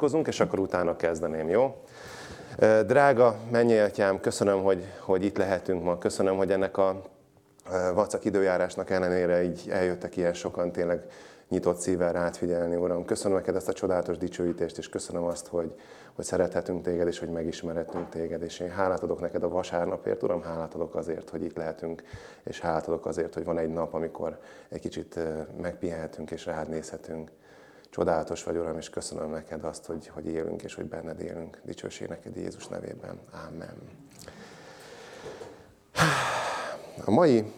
Imádkozunk, és akkor utána kezdeném, jó? Drága mennyi atyám, köszönöm, hogy, hogy itt lehetünk ma. Köszönöm, hogy ennek a vacak időjárásnak ellenére így eljöttek ilyen sokan tényleg nyitott szívvel rád figyelni, Uram. Köszönöm neked ezt a csodálatos dicsőítést, és köszönöm azt, hogy, hogy szerethetünk téged, és hogy megismerhetünk téged. És én hálát adok neked a vasárnapért, Uram, hálát adok azért, hogy itt lehetünk, és hálát adok azért, hogy van egy nap, amikor egy kicsit megpihenhetünk, és rád nézhetünk. Csodálatos vagy, Uram, és köszönöm neked azt, hogy, hogy élünk, és hogy benned élünk. Dicsőség neked Jézus nevében. Amen. A mai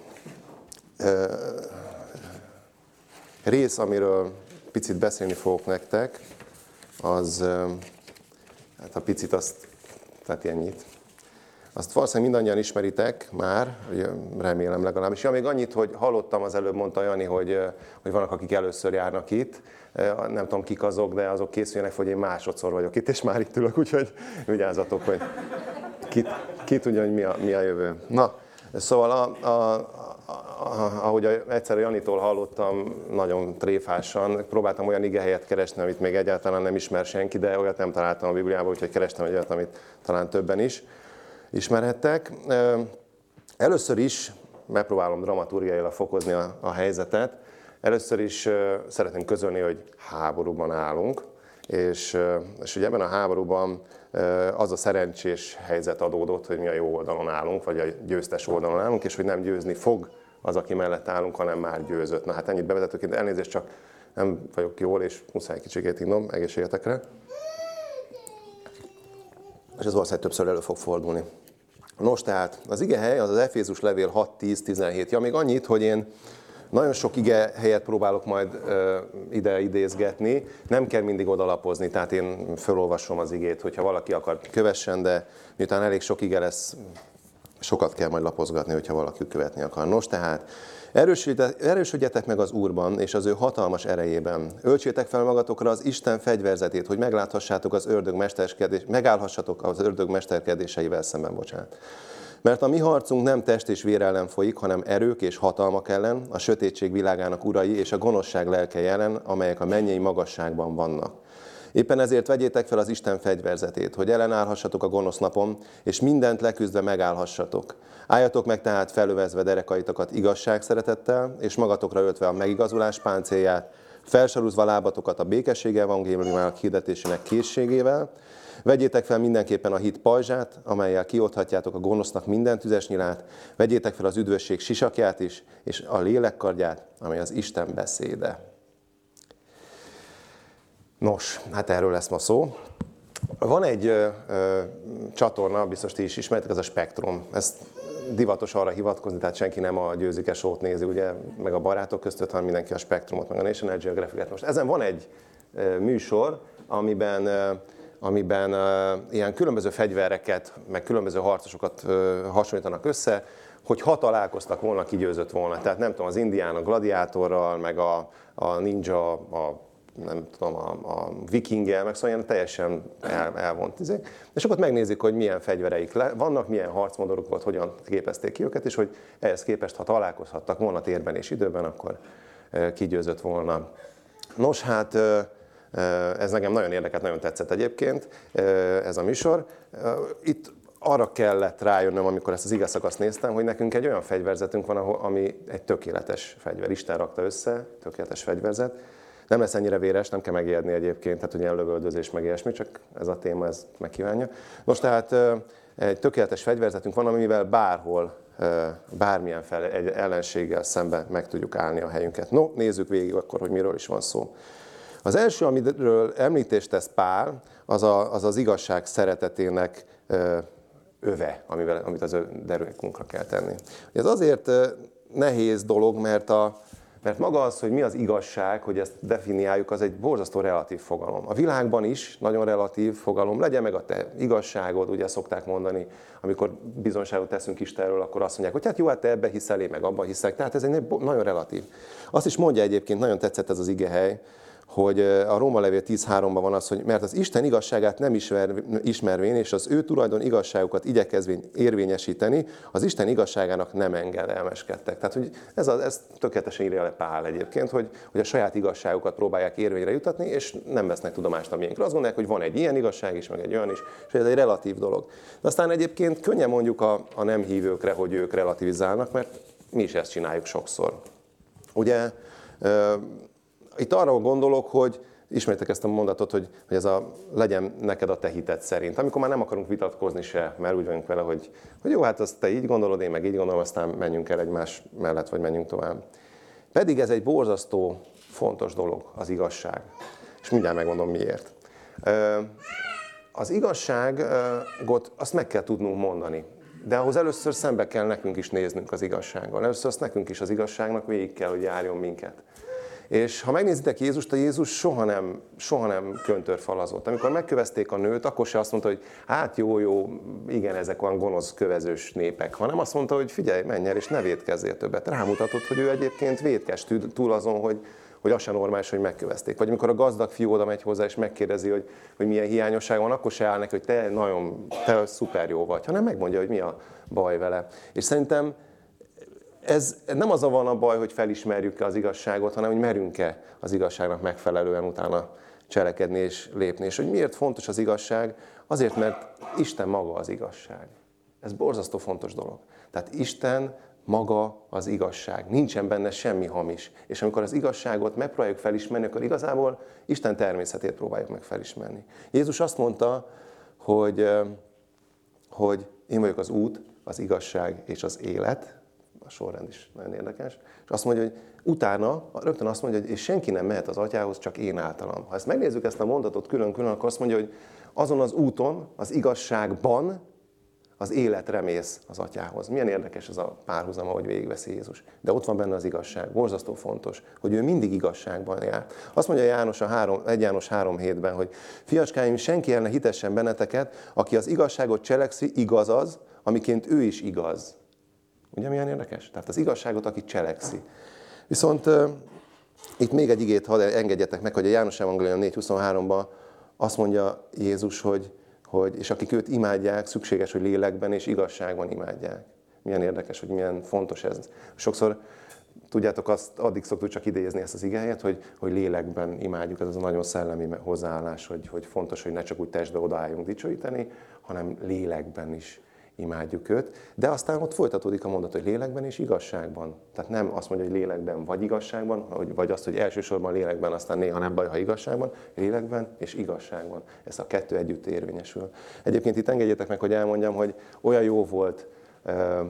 rész, amiről picit beszélni fogok nektek, az, hát a picit azt, tehát ennyit. Azt valószínűleg mindannyian ismeritek már, remélem legalábbis. Ja, még annyit, hogy hallottam, az előbb mondta Jani, hogy, hogy vannak, akik először járnak itt. Nem tudom, kik azok, de azok készüljenek, hogy én másodszor vagyok itt, és már itt ülök, úgyhogy vigyázzatok, hogy ki, ki tudja, hogy mi a, mi a jövő. Na, szóval a, a, ahogy egyszer Janitól hallottam, nagyon tréfásan, próbáltam olyan igehelyet keresni, amit még egyáltalán nem ismer senki, de olyat nem találtam a Bibliában, úgyhogy kerestem olyat, amit talán többen is ismerhettek. Először is megpróbálom dramaturgiailag fokozni a, a helyzetet. Először is szeretném közölni, hogy háborúban állunk, és, és ugye ebben a háborúban az a szerencsés helyzet adódott, hogy mi a jó oldalon állunk, vagy a győztes oldalon állunk, és hogy nem győzni fog az, aki mellett állunk, hanem már győzött. Na hát ennyit bevezetőként, elnézést, csak nem vagyok jól, és muszáj kicsikét innom, egészségetekre. És ez valószínűleg többször elő fog fordulni. Nos, tehát az ige hely az az Efézus levél 6, 10, 17. Ja, még annyit, hogy én nagyon sok ige helyet próbálok majd ide idézgetni, nem kell mindig odalapozni, tehát én felolvasom az igét, hogyha valaki akar kövessen, de miután elég sok ige lesz, sokat kell majd lapozgatni, hogyha valaki követni akar. Nos, tehát erősödjetek meg az Úrban és az ő hatalmas erejében. Öltsétek fel magatokra az Isten fegyverzetét, hogy megláthassátok az ördög mesterkedés, megállhassatok az ördög mesterkedéseivel szemben, bocsánat. Mert a mi harcunk nem test és vér ellen folyik, hanem erők és hatalmak ellen, a sötétség világának urai és a gonoszság lelke ellen, amelyek a mennyei magasságban vannak. Éppen ezért vegyétek fel az Isten fegyverzetét, hogy ellenállhassatok a gonosz napon, és mindent leküzdve megállhassatok. Álljatok meg tehát felövezve derekaitokat igazság szeretettel, és magatokra öltve a megigazulás páncélját, felsorúzva lábatokat a békesség evangéliumának hirdetésének készségével, Vegyétek fel mindenképpen a hit pajzsát, amelyel kiothatjátok a gonosznak minden tüzes nyilát, vegyétek fel az üdvösség sisakját is, és a lélekkardját, amely az Isten beszéde. Nos, hát erről lesz ma szó. Van egy ö, ö, csatorna, biztos ti is ismeritek, ez a Spektrum. Ezt divatos arra hivatkozni, tehát senki nem a győzike sót nézi, ugye, meg a barátok között, hanem mindenki a Spektrumot, meg a National Geographic-et. Most ezen van egy ö, műsor, amiben ö, amiben ilyen különböző fegyvereket, meg különböző harcosokat hasonlítanak össze, hogy ha találkoztak volna, kigyőzött volna. Tehát nem tudom, az indián a gladiátorral, meg a, a ninja, a nem tudom, a, a vikinggel, meg szóval ilyen teljesen el, elvont izék. És akkor megnézik, hogy milyen fegyvereik le, vannak, milyen harcmodoruk volt, hogyan képezték ki őket, és hogy ehhez képest, ha találkozhattak volna térben és időben, akkor kigyőzött volna. Nos, hát ez nekem nagyon érdekelt, nagyon tetszett egyébként ez a műsor. Itt arra kellett rájönnöm, amikor ezt az igaz szakaszt néztem, hogy nekünk egy olyan fegyverzetünk van, ami egy tökéletes fegyver. Isten rakta össze, tökéletes fegyverzet, nem lesz ennyire véres, nem kell megijedni egyébként, tehát ilyen lövöldözés meg ilyesmi, csak ez a téma, ez megkívánja. Most tehát egy tökéletes fegyverzetünk van, amivel bárhol, bármilyen fel, egy ellenséggel szemben meg tudjuk állni a helyünket. No, nézzük végig akkor, hogy miről is van szó. Az első, amiről említést tesz Pál, az a, az, az igazság szeretetének öve, amivel, amit az derőkunkra kell tenni. Ez azért nehéz dolog, mert a, mert maga az, hogy mi az igazság, hogy ezt definiáljuk, az egy borzasztó relatív fogalom. A világban is nagyon relatív fogalom, legyen meg a te igazságod, ugye szokták mondani, amikor bizonságot teszünk Istenről, akkor azt mondják, hogy hát jó, hát te ebbe hiszel, én meg abban hiszek. Tehát ez egy nagyon relatív. Azt is mondja egyébként, nagyon tetszett ez az igehely, hogy a Róma levél 10.3-ban van az, hogy mert az Isten igazságát nem ismer, ismervén, és az ő tulajdon igazságokat igyekezvén érvényesíteni, az Isten igazságának nem engedelmeskedtek. Tehát, hogy ez, a, ez tökéletesen írja le Pál egyébként, hogy, hogy a saját igazságukat próbálják érvényre jutatni, és nem vesznek tudomást a miénkről. Azt gondolják, hogy van egy ilyen igazság is, meg egy olyan is, és ez egy relatív dolog. De aztán egyébként könnyen mondjuk a, a nem hívőkre, hogy ők relativizálnak, mert mi is ezt csináljuk sokszor. Ugye itt arra gondolok, hogy ismétek ezt a mondatot, hogy, hogy ez a legyen neked a te hited szerint. Amikor már nem akarunk vitatkozni se, mert úgy vagyunk vele, hogy, hogy jó, hát azt te így gondolod, én meg így gondolom, aztán menjünk el egymás mellett, vagy menjünk tovább. Pedig ez egy borzasztó fontos dolog, az igazság. És mindjárt megmondom miért. Az igazságot azt meg kell tudnunk mondani. De ahhoz először szembe kell nekünk is néznünk az igazsággal. Először azt nekünk is az igazságnak végig kell, hogy járjon minket. És ha megnézitek Jézust, a Jézus soha nem, soha nem köntörfalazott. Amikor megkövezték a nőt, akkor se azt mondta, hogy hát jó, jó, igen, ezek olyan gonosz, kövezős népek, hanem azt mondta, hogy figyelj, menj el, és ne védkezzél többet. Rámutatott, hogy ő egyébként védkes túl azon, hogy, hogy az sem normális, hogy megkövezték. Vagy amikor a gazdag fiú oda megy hozzá, és megkérdezi, hogy, hogy milyen hiányosság van, akkor se áll neki, hogy te nagyon, te szuper jó vagy, hanem megmondja, hogy mi a baj vele. És szerintem ez nem az a van a baj, hogy felismerjük-e az igazságot, hanem hogy merünk-e az igazságnak megfelelően utána cselekedni és lépni. És hogy miért fontos az igazság? Azért, mert Isten maga az igazság. Ez borzasztó fontos dolog. Tehát Isten maga az igazság. Nincsen benne semmi hamis. És amikor az igazságot megpróbáljuk felismerni, akkor igazából Isten természetét próbáljuk meg felismerni. Jézus azt mondta, hogy, hogy én vagyok az út, az igazság és az élet, sorrend is nagyon érdekes, és azt mondja, hogy utána rögtön azt mondja, hogy és senki nem mehet az atyához, csak én általam. Ha ezt megnézzük ezt a mondatot külön-külön, akkor azt mondja, hogy azon az úton, az igazságban az életre mész az atyához. Milyen érdekes ez a párhuzam, ahogy végigveszi Jézus. De ott van benne az igazság. Borzasztó fontos, hogy ő mindig igazságban jár. Azt mondja János a 3, 1 János 3 hétben, hogy fiacskáim, senki ellen hitessen benneteket, aki az igazságot cselekszi, igaz az, amiként ő is igaz. Ugye milyen érdekes? Tehát az igazságot, aki cselekszi. Viszont itt még egy igét hadd engedjetek meg, hogy a János Evangélium 4.23-ban azt mondja Jézus, hogy, hogy és akik őt imádják, szükséges, hogy lélekben és igazságban imádják. Milyen érdekes, hogy milyen fontos ez. Sokszor tudjátok, azt addig szoktuk csak idézni ezt az igényet, hogy, hogy lélekben imádjuk, ez az a nagyon szellemi hozzáállás, hogy, hogy fontos, hogy ne csak úgy testbe odaálljunk dicsőíteni, hanem lélekben is imádjuk őt, de aztán ott folytatódik a mondat, hogy lélekben és igazságban. Tehát nem azt mondja, hogy lélekben vagy igazságban, vagy azt, hogy elsősorban lélekben, aztán néha nem baj, ha igazságban, lélekben és igazságban. Ez a kettő együtt érvényesül. Egyébként itt engedjétek meg, hogy elmondjam, hogy olyan jó volt,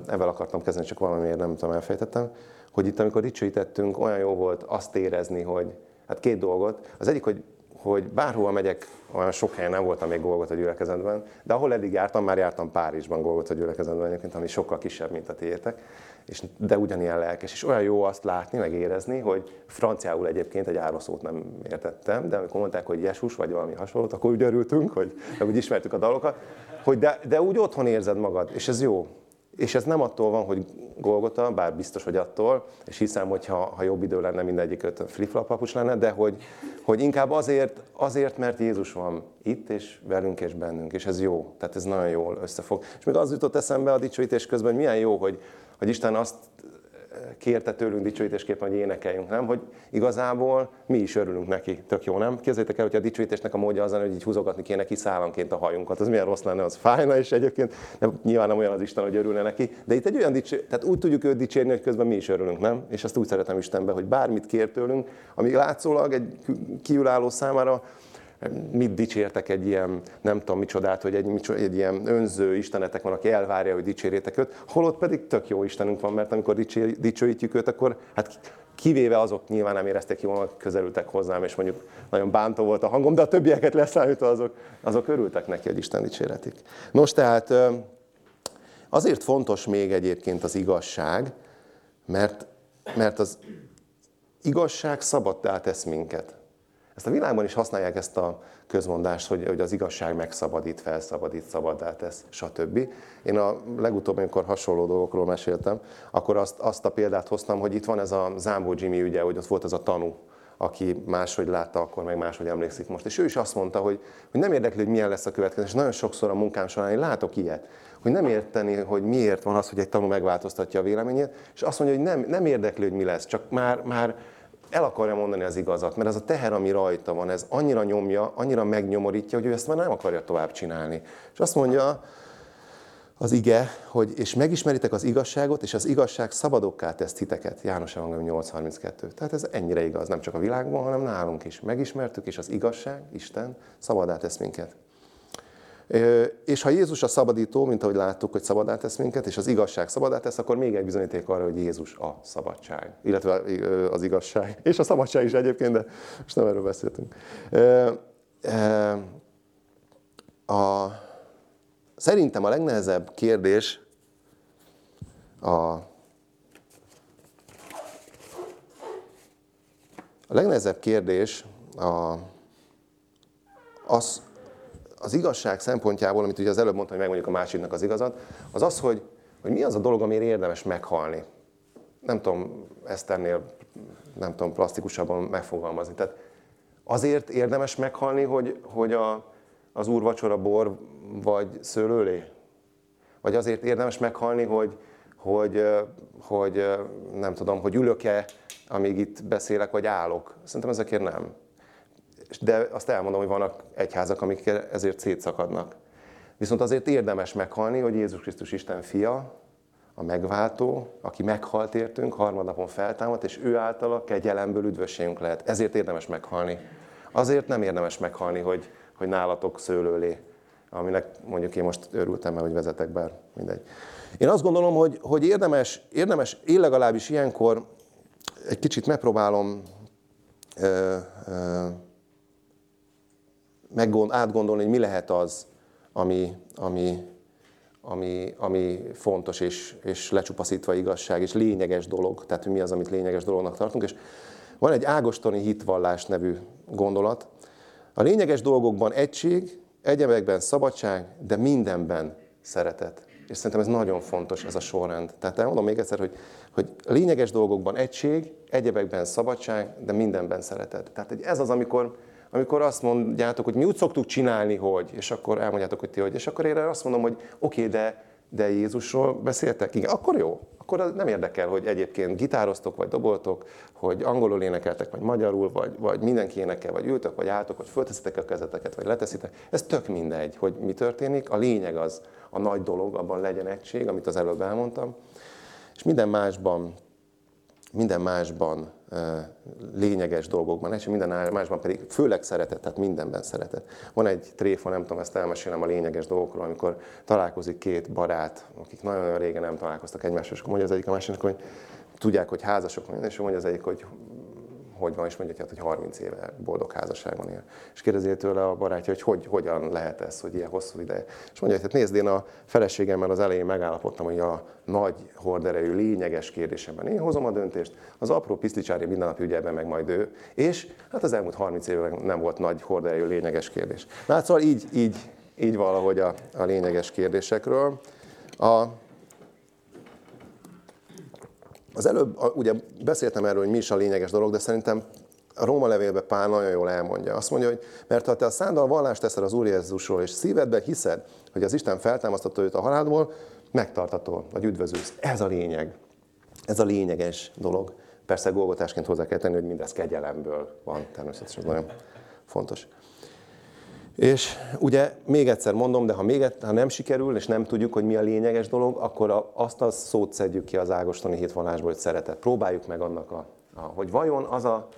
ezzel akartam kezdeni, csak valamiért nem tudom, elfejtettem, hogy itt, amikor dicsőítettünk, olyan jó volt azt érezni, hogy hát két dolgot. Az egyik, hogy hogy bárhova megyek, olyan sok helyen nem voltam még a gyülekezetben, de ahol eddig jártam, már jártam Párizsban a gyülekezetben egyébként, ami sokkal kisebb, mint a tiétek, és, de ugyanilyen lelkes. És olyan jó azt látni, meg érezni, hogy franciául egyébként egy ároszót nem értettem, de amikor mondták, hogy Jezus vagy valami hasonlót, akkor úgy örültünk, hogy úgy ismertük a dalokat, hogy de, de úgy otthon érzed magad, és ez jó. És ez nem attól van, hogy Golgota, bár biztos, hogy attól, és hiszem, hogy ha, ha jobb idő lenne, mindegyik öt flip-flop papucs lenne, de hogy, hogy inkább azért, azért, mert Jézus van itt, és velünk, és bennünk, és ez jó. Tehát ez nagyon jól összefog. És még az jutott eszembe a dicsőítés közben, hogy milyen jó, hogy, hogy Isten azt kérte tőlünk dicsőítésképpen, hogy énekeljünk, nem? Hogy igazából mi is örülünk neki. Tök jó, nem? Képzeljétek el, hogy a dicsőítésnek a módja az, hogy így húzogatni kéne ki szállanként a hajunkat. Az milyen rossz lenne, az fájna is egyébként. Nem, nyilván nem olyan az Isten, hogy örülne neki. De itt egy olyan dicső, tehát úgy tudjuk őt dicsérni, hogy közben mi is örülünk, nem? És azt úgy szeretem Istenbe, hogy bármit kér tőlünk, ami látszólag egy kívülálló számára mit dicsértek egy ilyen, nem tudom micsodát, hogy egy, egy ilyen önző istenetek van, aki elvárja, hogy dicsérjétek őt, holott pedig tök jó Istenünk van, mert amikor dicsér, dicsőítjük őt, akkor hát kivéve azok nyilván nem érezték jól, hogy közelültek hozzám, és mondjuk nagyon bántó volt a hangom, de a többieket leszámítva azok, azok örültek neki, hogy Isten dicséretik. Nos, tehát azért fontos még egyébként az igazság, mert, mert az igazság szabaddá tesz minket. Ezt a világban is használják ezt a közmondást, hogy, hogy az igazság megszabadít, felszabadít, szabaddá tesz, stb. Én a legutóbb, amikor hasonló dolgokról meséltem, akkor azt, azt a példát hoztam, hogy itt van ez a Zámbó Jimmy ügye, hogy ott volt ez a tanú, aki máshogy látta akkor, meg máshogy emlékszik most. És ő is azt mondta, hogy, hogy nem érdekli, hogy milyen lesz a következő. És nagyon sokszor a munkám során én látok ilyet, hogy nem érteni, hogy miért van az, hogy egy tanú megváltoztatja a véleményét, és azt mondja, hogy nem, nem érdekli, hogy mi lesz, csak már, már el akarja mondani az igazat, mert ez a teher, ami rajta van, ez annyira nyomja, annyira megnyomorítja, hogy ő ezt már nem akarja tovább csinálni. És azt mondja az ige, hogy és megismeritek az igazságot, és az igazság szabadokká tesz titeket. János Evangélium 8.32. Tehát ez ennyire igaz, nem csak a világban, hanem nálunk is. Megismertük, és az igazság, Isten, szabadá tesz minket. És ha Jézus a szabadító, mint ahogy láttuk, hogy szabadá tesz minket, és az igazság szabadá tesz, akkor még egy bizonyíték arra, hogy Jézus a szabadság. Illetve az igazság. És a szabadság is egyébként, de most nem erről beszéltünk. A, szerintem a legnehezebb kérdés a, a legnehezebb kérdés a, az, az igazság szempontjából, amit ugye az előbb mondtam, hogy megmondjuk a másiknak az igazat, az az, hogy, hogy mi az a dolog, amiért érdemes meghalni. Nem tudom ezt ennél, nem tudom, plastikusabban megfogalmazni. Tehát azért érdemes meghalni, hogy, hogy a, az úrvacsora bor vagy szőlőlé? Vagy azért érdemes meghalni, hogy, hogy, hogy nem tudom, hogy ülök-e, amíg itt beszélek, vagy állok? Szerintem ezekért nem de azt elmondom, hogy vannak egyházak, amik ezért szétszakadnak. Viszont azért érdemes meghalni, hogy Jézus Krisztus Isten fia, a megváltó, aki meghalt értünk, harmadnapon feltámadt, és ő általa kegyelemből üdvösségünk lehet. Ezért érdemes meghalni. Azért nem érdemes meghalni, hogy, hogy nálatok szőlőlé, aminek mondjuk én most örültem, mert hogy vezetek, bár mindegy. Én azt gondolom, hogy, hogy érdemes, érdemes, én legalábbis ilyenkor egy kicsit megpróbálom ö, ö, meggond, átgondolni, hogy mi lehet az, ami, ami, ami, ami fontos és, és lecsupaszítva igazság, és lényeges dolog, tehát hogy mi az, amit lényeges dolognak tartunk. És van egy ágostoni hitvallás nevű gondolat. A lényeges dolgokban egység, egyebekben szabadság, de mindenben szeretet. És szerintem ez nagyon fontos, ez a sorrend. Tehát elmondom még egyszer, hogy, hogy lényeges dolgokban egység, egyebekben szabadság, de mindenben szeretet. Tehát ez az, amikor, amikor azt mondjátok, hogy mi úgy szoktuk csinálni, hogy, és akkor elmondjátok, hogy ti hogy, és akkor én azt mondom, hogy oké, okay, de, de Jézusról beszéltek? Igen, akkor jó. Akkor nem érdekel, hogy egyébként gitároztok, vagy doboltok, hogy angolul énekeltek, vagy magyarul, vagy, vagy mindenki énekel, vagy ültök, vagy álltok, vagy fölteszitek a kezeteket, vagy leteszitek. Ez tök mindegy, hogy mi történik. A lényeg az, a nagy dolog, abban legyen egység, amit az előbb elmondtam. És minden másban, minden másban lényeges dolgokban, és minden másban pedig főleg szeretet, tehát mindenben szeretet. Van egy tréfa, nem tudom, ezt elmesélem a lényeges dolgokról, amikor találkozik két barát, akik nagyon-nagyon régen nem találkoztak egymással, és akkor mondja az egyik a másiknak, hogy tudják, hogy házasok, és mondja az egyik, hogy hogy van, és mondja, hát, hogy 30 éve boldog házasságban él. És kérdezi tőle a barátja, hogy, hogy hogyan lehet ez, hogy ilyen hosszú ideje. És mondja, hogy hát nézd, én a feleségemmel az elején megállapodtam, hogy a nagy horderejű lényeges kérdésemben én hozom a döntést, az apró piszticsári mindennapi ügyeben meg majd ő. És hát az elmúlt 30 évben nem volt nagy horderejű lényeges kérdés. Na hát szóval így, így, így valahogy a, a lényeges kérdésekről. A, az előbb ugye beszéltem erről, hogy mi is a lényeges dolog, de szerintem a Róma levélben Pál nagyon jól elmondja. Azt mondja, hogy mert ha te a szándal vallást teszel az Úr Jézusról, és szívedben hiszed, hogy az Isten feltámasztotta őt a halálból, megtartatol, vagy üdvözülsz. Ez a lényeg. Ez a lényeges dolog. Persze golgotásként hozzá kell tenni, hogy mindez kegyelemből van, természetesen nagyon fontos. És ugye még egyszer mondom, de ha, még, ha nem sikerül, és nem tudjuk, hogy mi a lényeges dolog, akkor a, azt a szót szedjük ki az ágostoni hitvallásból, hogy szeretet. Próbáljuk meg annak, a, a, hogy vajon az a,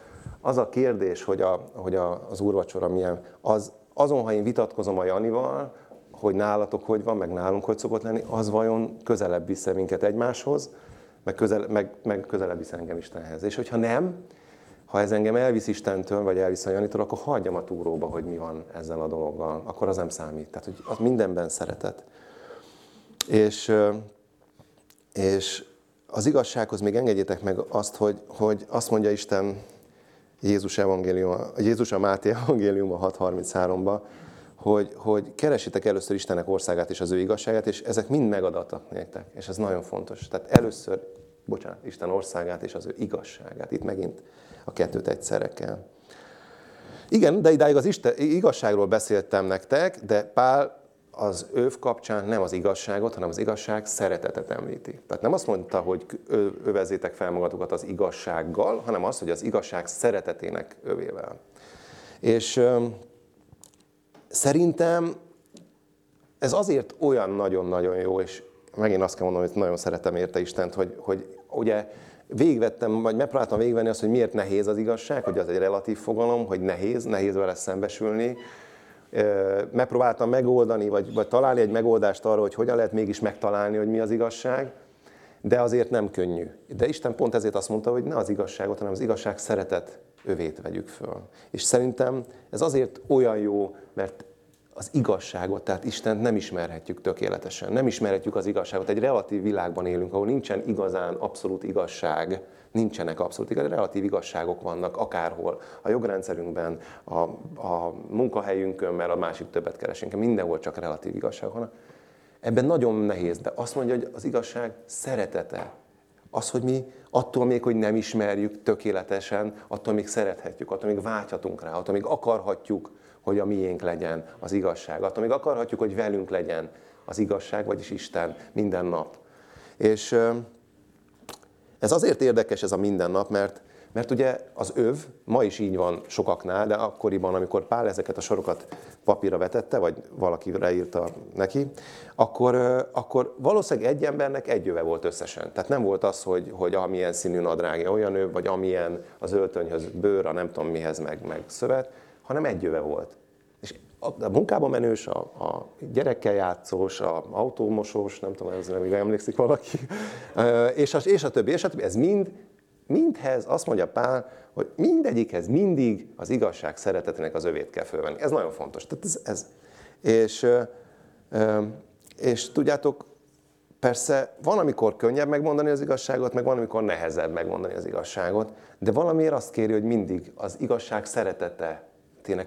az a kérdés, hogy, a, hogy a, az úrvacsora milyen, az, azon, ha én vitatkozom a Janival, hogy nálatok hogy van, meg nálunk hogy szokott lenni, az vajon közelebb visz minket egymáshoz, meg, közel, meg, meg közelebb visz engem Istenhez. És hogyha nem, ha ez engem elvisz Istentől, vagy elvisz a Janitól, akkor hagyjam a túróba, hogy mi van ezzel a dologgal. Akkor az nem számít. Tehát, hogy az mindenben szeretet. És, és az igazsághoz még engedjétek meg azt, hogy, hogy azt mondja Isten Jézus, evangélium, Jézus a Máté evangélium a 6.33-ba, hogy, hogy keresitek először Istennek országát és az ő igazságát, és ezek mind megadatak nektek. És ez nagyon fontos. Tehát először, bocsánat, Isten országát és az ő igazságát. Itt megint a kettőt egyszerre kell. Igen, de idáig az Isten, igazságról beszéltem nektek, de Pál az őv kapcsán nem az igazságot, hanem az igazság szeretetet említi. Tehát nem azt mondta, hogy övezzétek fel magatokat az igazsággal, hanem azt, hogy az igazság szeretetének övével. És ö, szerintem ez azért olyan nagyon-nagyon jó, és megint azt kell mondanom, hogy nagyon szeretem érte Istent, hogy, hogy ugye végvettem, vagy megpróbáltam végvenni azt, hogy miért nehéz az igazság, hogy az egy relatív fogalom, hogy nehéz, nehéz vele szembesülni. Megpróbáltam megoldani, vagy, vagy találni egy megoldást arra, hogy hogyan lehet mégis megtalálni, hogy mi az igazság, de azért nem könnyű. De Isten pont ezért azt mondta, hogy ne az igazságot, hanem az igazság szeretet övét vegyük föl. És szerintem ez azért olyan jó, mert az igazságot, tehát Istent nem ismerhetjük tökéletesen. Nem ismerhetjük az igazságot. Egy relatív világban élünk, ahol nincsen igazán abszolút igazság, nincsenek abszolút igaz, relatív igazságok vannak akárhol. A jogrendszerünkben, a, a munkahelyünkön, mert a másik többet keresünk, mindenhol csak relatív igazság van. Ebben nagyon nehéz, de azt mondja, hogy az igazság szeretete. Az, hogy mi attól még, hogy nem ismerjük tökéletesen, attól még szerethetjük, attól még vágyhatunk rá, attól még akarhatjuk, hogy a miénk legyen az igazság. Attól még akarhatjuk, hogy velünk legyen az igazság, vagyis Isten minden nap. És ez azért érdekes ez a minden nap, mert, mert ugye az öv ma is így van sokaknál, de akkoriban, amikor Pál ezeket a sorokat papírra vetette, vagy valaki leírta neki, akkor, akkor valószínűleg egy embernek egy öve volt összesen. Tehát nem volt az, hogy, hogy amilyen színű nadrágja olyan öv, vagy amilyen az öltönyhöz bőr, a nem tudom mihez meg, meg szövet, hanem egy jöve volt. És a munkában menős, a, a gyerekkel játszós, a autómosós, nem tudom, ez nem emlékszik valaki, és a, és a többi, és a többi. Ez mind, mindhez azt mondja Pál, hogy mindegyikhez mindig az igazság szeretetének az övét kell fölvenni. Ez nagyon fontos. Tehát ez, ez. És, és tudjátok, Persze van, amikor könnyebb megmondani az igazságot, meg van, amikor nehezebb megmondani az igazságot, de valamiért azt kéri, hogy mindig az igazság szeretete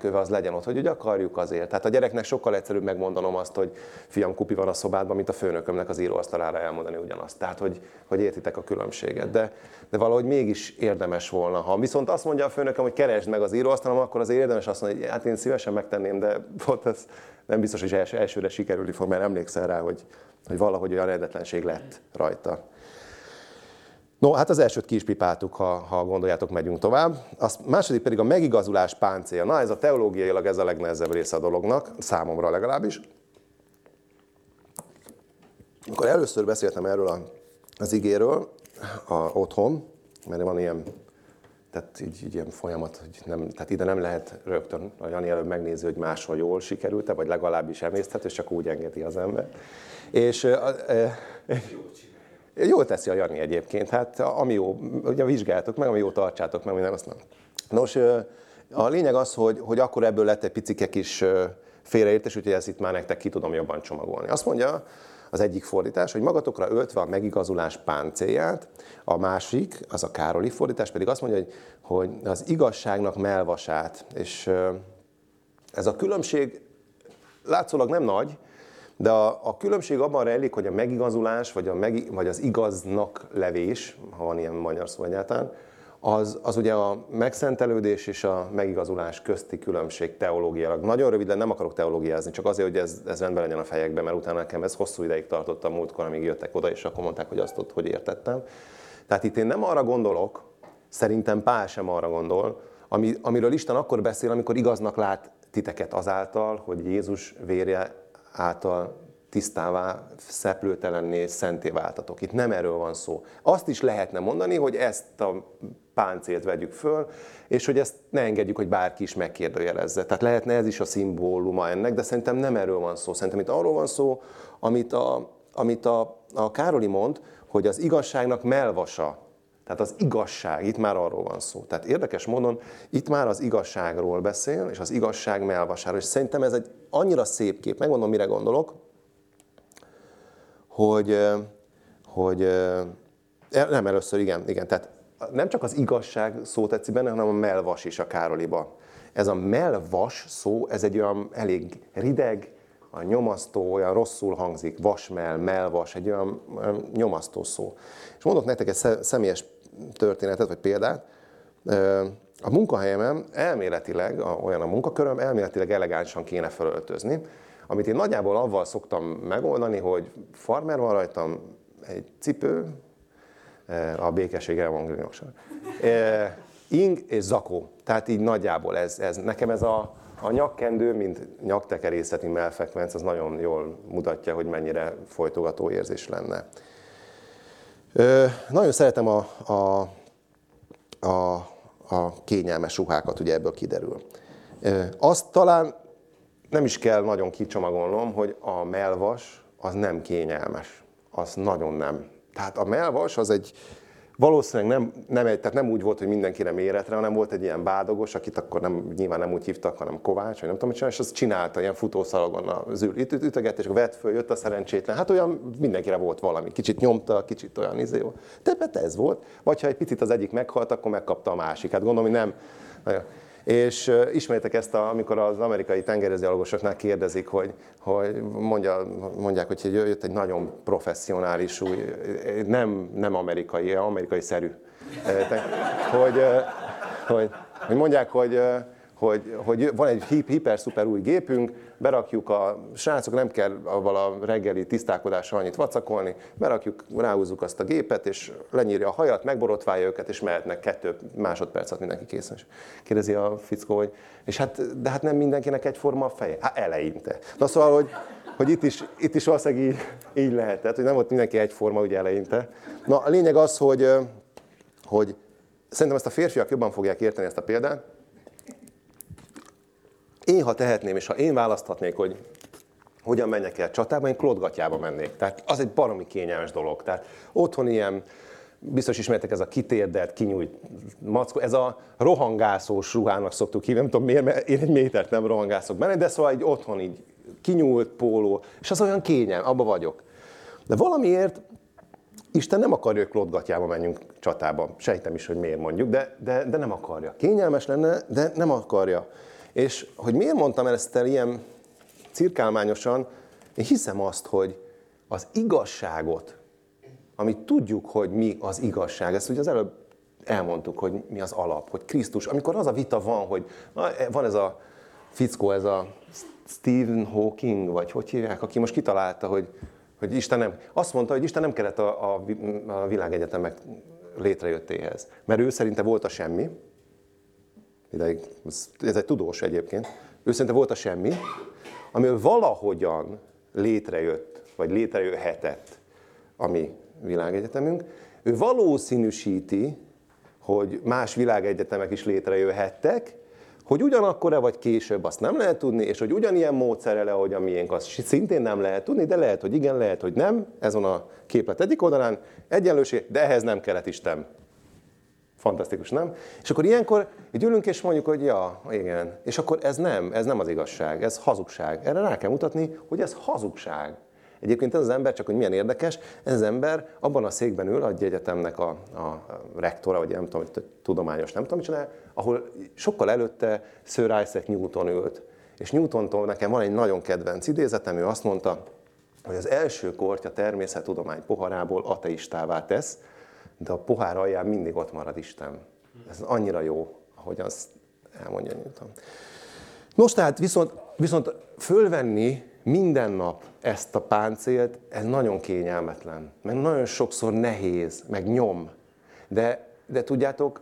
öve az legyen ott, hogy úgy akarjuk azért. Tehát a gyereknek sokkal egyszerűbb megmondanom azt, hogy fiam, kupi van a szobádban, mint a főnökömnek az íróasztalára elmondani ugyanazt. Tehát, hogy, hogy értitek a különbséget. De, de valahogy mégis érdemes volna. Ha viszont azt mondja a főnököm, hogy keresd meg az íróasztalom, akkor azért érdemes azt mondani, hogy hát én szívesen megtenném, de volt ez nem biztos, hogy els, elsőre sikerülni fog, mert emlékszel rá, hogy, hogy valahogy olyan eredetlenség lett rajta. No, hát az elsőt ki is pipáltuk, ha, ha gondoljátok, megyünk tovább. A második pedig a megigazulás páncélja. Na, ez a teológiailag ez a legnehezebb része a dolognak, számomra legalábbis. Amikor először beszéltem erről a, az igéről a, otthon, mert van ilyen, tehát így, így ilyen folyamat, hogy nem, tehát ide nem lehet rögtön, a Jani előbb megnézi, hogy máshol jól sikerült-e, vagy legalábbis emészthető, és csak úgy engedi az ember. És e, e, Jól teszi a Jani egyébként, hát ami jó, ugye vizsgáltok meg, ami jó tartsátok meg, minden azt nem. Nos, a lényeg az, hogy, hogy akkor ebből lett egy picike kis félreértés, úgyhogy ezt itt már nektek ki tudom jobban csomagolni. Azt mondja az egyik fordítás, hogy magatokra öltve a megigazulás páncélját, a másik, az a Károli fordítás pedig azt mondja, hogy, hogy az igazságnak melvasát, és ez a különbség látszólag nem nagy, de a, a különbség abban rejlik, hogy a megigazulás, vagy, a meg, vagy az igaznak levés, ha van ilyen magyar szó egyáltalán, az, az ugye a megszentelődés és a megigazulás közti különbség teológiailag. Nagyon röviden nem akarok teológiázni, csak azért, hogy ez, ez rendben legyen a fejekben, mert utána nekem ez hosszú ideig tartott a múltkor, amíg jöttek oda, és akkor mondták, hogy azt ott, hogy értettem. Tehát itt én nem arra gondolok, szerintem Pál sem arra gondol, ami, amiről Isten akkor beszél, amikor igaznak lát titeket azáltal, hogy Jézus vérje által tisztává, szeplőtelenné, szenté váltatok. Itt nem erről van szó. Azt is lehetne mondani, hogy ezt a páncélt vegyük föl, és hogy ezt ne engedjük, hogy bárki is megkérdőjelezze. Tehát lehetne ez is a szimbóluma ennek, de szerintem nem erről van szó. Szerintem itt arról van szó, amit a, amit a, a Károli mond, hogy az igazságnak melvasa, tehát az igazság, itt már arról van szó. Tehát érdekes módon itt már az igazságról beszél, és az igazság melvasáról. És szerintem ez egy annyira szép kép, megmondom, mire gondolok, hogy, hogy e, nem először, igen, igen, tehát nem csak az igazság szó tetszik benne, hanem a melvas is a Károliba. Ez a melvas szó, ez egy olyan elég rideg, a nyomasztó, olyan rosszul hangzik, vasmel, melvas, egy olyan, nyomasztó szó. És mondok nektek egy személyes történetet, vagy példát. A munkahelyemen elméletileg, olyan a munkaköröm, elméletileg elegánsan kéne felöltözni, amit én nagyjából avval szoktam megoldani, hogy farmer van rajtam, egy cipő, a békesség evangéliumosan, ing és zakó. Tehát így nagyjából ez, ez nekem ez a, a nyakkendő, mint nyaktekerészeti melfekvenc, az nagyon jól mutatja, hogy mennyire folytogató érzés lenne. Nagyon szeretem a, a, a, a kényelmes ruhákat, ugye ebből kiderül. Ö, azt talán nem is kell nagyon kicsomagolnom, hogy a melvas az nem kényelmes. Az nagyon nem. Tehát a melvas az egy Valószínűleg nem, nem, egy, tehát nem úgy volt, hogy mindenkire méretre, hanem volt egy ilyen bádogos, akit akkor nem, nyilván nem úgy hívtak, hanem Kovács, vagy nem tudom, csinálni, és azt csinálta ilyen futószalagon az ül, üt, ütöget, és vett föl, jött a szerencsétlen. Hát olyan mindenkire volt valami. Kicsit nyomta, kicsit olyan izé volt. Tehát ez volt. Vagy ha egy picit az egyik meghalt, akkor megkapta a másik. Hát gondolom, hogy nem. És ismertek ezt, a, amikor az amerikai tengerezőalagosoknál kérdezik, hogy, hogy mondja, mondják, hogy jött egy nagyon professzionális, új, nem, nem amerikai, amerikai szerű. Hogy, hogy, hogy mondják, hogy hogy, hogy van egy hiper-szuper új gépünk, berakjuk a srácok, nem kell avval a reggeli tisztálkodással annyit vacakolni, berakjuk, ráhúzzuk azt a gépet, és lenyírja a hajat, megborotválja őket, és mehetnek kettő másodpercet mindenki készen. Kérdezi a fickó, hogy és hát, de hát nem mindenkinek egyforma a feje? Hát eleinte. Na szóval, hogy, hogy itt is, itt is valószínűleg így, így lehetett, hogy nem volt mindenki egyforma ugye eleinte. Na a lényeg az, hogy, hogy szerintem ezt a férfiak jobban fogják érteni ezt a példát, én, ha tehetném, és ha én választhatnék, hogy hogyan menjek el csatába, én klódgatjába mennék. Tehát az egy baromi kényelmes dolog. Tehát otthon ilyen, biztos ismertek ez a kitérdelt, kinyújt mackó, ez a rohangászós ruhának szoktuk hívni, nem tudom miért, mert én egy métert nem rohangászok benne, de szóval egy otthon így kinyúlt póló, és az olyan kényelm, abba vagyok. De valamiért Isten nem akarja, hogy klódgatjába menjünk csatába. Sejtem is, hogy miért mondjuk, de, de, de nem akarja. Kényelmes lenne, de nem akarja. És hogy miért mondtam ezt el ilyen cirkálmányosan, én hiszem azt, hogy az igazságot, amit tudjuk, hogy mi az igazság, ezt ugye az előbb elmondtuk, hogy mi az alap, hogy Krisztus, amikor az a vita van, hogy van ez a fickó, ez a Stephen Hawking, vagy hogy hívják, aki most kitalálta, hogy, hogy Isten nem, azt mondta, hogy Isten nem kellett a, a, a világegyetemek létrejöttéhez, mert ő szerinte volt a semmi, ideig, ez egy tudós egyébként, ő szerinte volt a semmi, ami valahogyan létrejött, vagy létrejöhetett a mi világegyetemünk. Ő valószínűsíti, hogy más világegyetemek is létrejöhettek, hogy ugyanakkor-e vagy később azt nem lehet tudni, és hogy ugyanilyen módszerrel, ahogy a miénk, azt szintén nem lehet tudni, de lehet, hogy igen, lehet, hogy nem. Ez van a képlet egyik oldalán, egyenlőség, de ehhez nem kellett Isten. Fantasztikus, nem? És akkor ilyenkor így ülünk és mondjuk, hogy ja, igen. És akkor ez nem, ez nem az igazság, ez hazugság. Erre rá kell mutatni, hogy ez hazugság. Egyébként ez az ember, csak hogy milyen érdekes, ez az ember abban a székben ül, egy egyetemnek a, a rektora, vagy nem tudom, tudományos, nem tudom, csinál, ahol sokkal előtte Sir Isaac Newton ült. És Newtontól nekem van egy nagyon kedvenc idézetem, ő azt mondta, hogy az első kortya természettudomány poharából ateistává tesz, de a pohár alján mindig ott marad Isten. Ez annyira jó, ahogy azt elmondja Newton. Nos, tehát viszont, viszont fölvenni minden nap ezt a páncélt, ez nagyon kényelmetlen, meg nagyon sokszor nehéz, meg nyom. De, de tudjátok,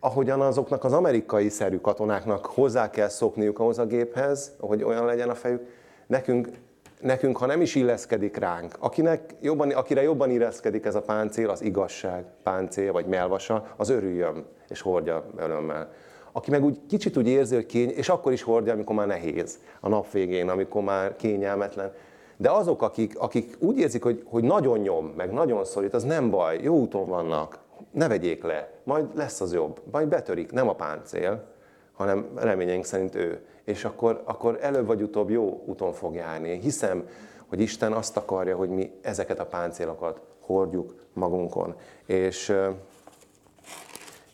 ahogyan azoknak az amerikai szerű katonáknak hozzá kell szokniuk ahhoz a géphez, hogy olyan legyen a fejük, nekünk nekünk, ha nem is illeszkedik ránk, akinek jobban, akire jobban illeszkedik ez a páncél, az igazság páncél, vagy melvasa, az örüljön és hordja örömmel. Aki meg úgy kicsit úgy érzi, hogy kény, és akkor is hordja, amikor már nehéz, a nap végén, amikor már kényelmetlen. De azok, akik, akik úgy érzik, hogy, hogy nagyon nyom, meg nagyon szorít, az nem baj, jó úton vannak, ne vegyék le, majd lesz az jobb, majd betörik, nem a páncél, hanem reményeink szerint ő és akkor, akkor előbb vagy utóbb jó úton fog járni. Hiszem, hogy Isten azt akarja, hogy mi ezeket a páncélokat hordjuk magunkon. És,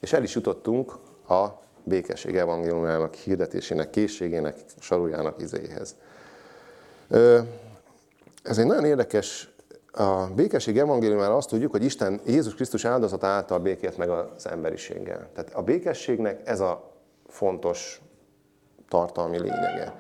és el is jutottunk a békesség evangéliumának hirdetésének, készségének, sarujának izéhez. Ez egy nagyon érdekes a békesség evangéliumára azt tudjuk, hogy Isten Jézus Krisztus áldozat által békélt meg az emberiséggel. Tehát a békességnek ez a fontos tartalmi lényege.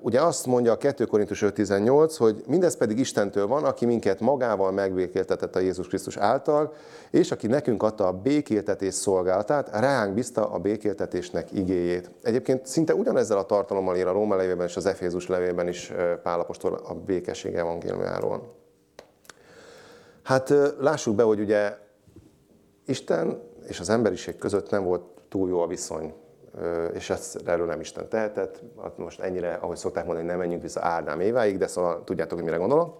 Ugye azt mondja a 2 Korintus 5.18, hogy mindez pedig Istentől van, aki minket magával megbékéltetett a Jézus Krisztus által, és aki nekünk adta a békéltetés szolgáltát, ránk bízta a békéltetésnek igéjét. Egyébként szinte ugyanezzel a tartalommal ír a Róma levében és az Efézus levében is Pálapostól a békesség evangéliumáról. Hát lássuk be, hogy ugye Isten és az emberiség között nem volt túl jó a viszony és ezt erről nem Isten tehetett. Hát most ennyire, ahogy szokták mondani, nem menjünk vissza Ádám éváig, de szóval tudjátok, hogy mire gondolok.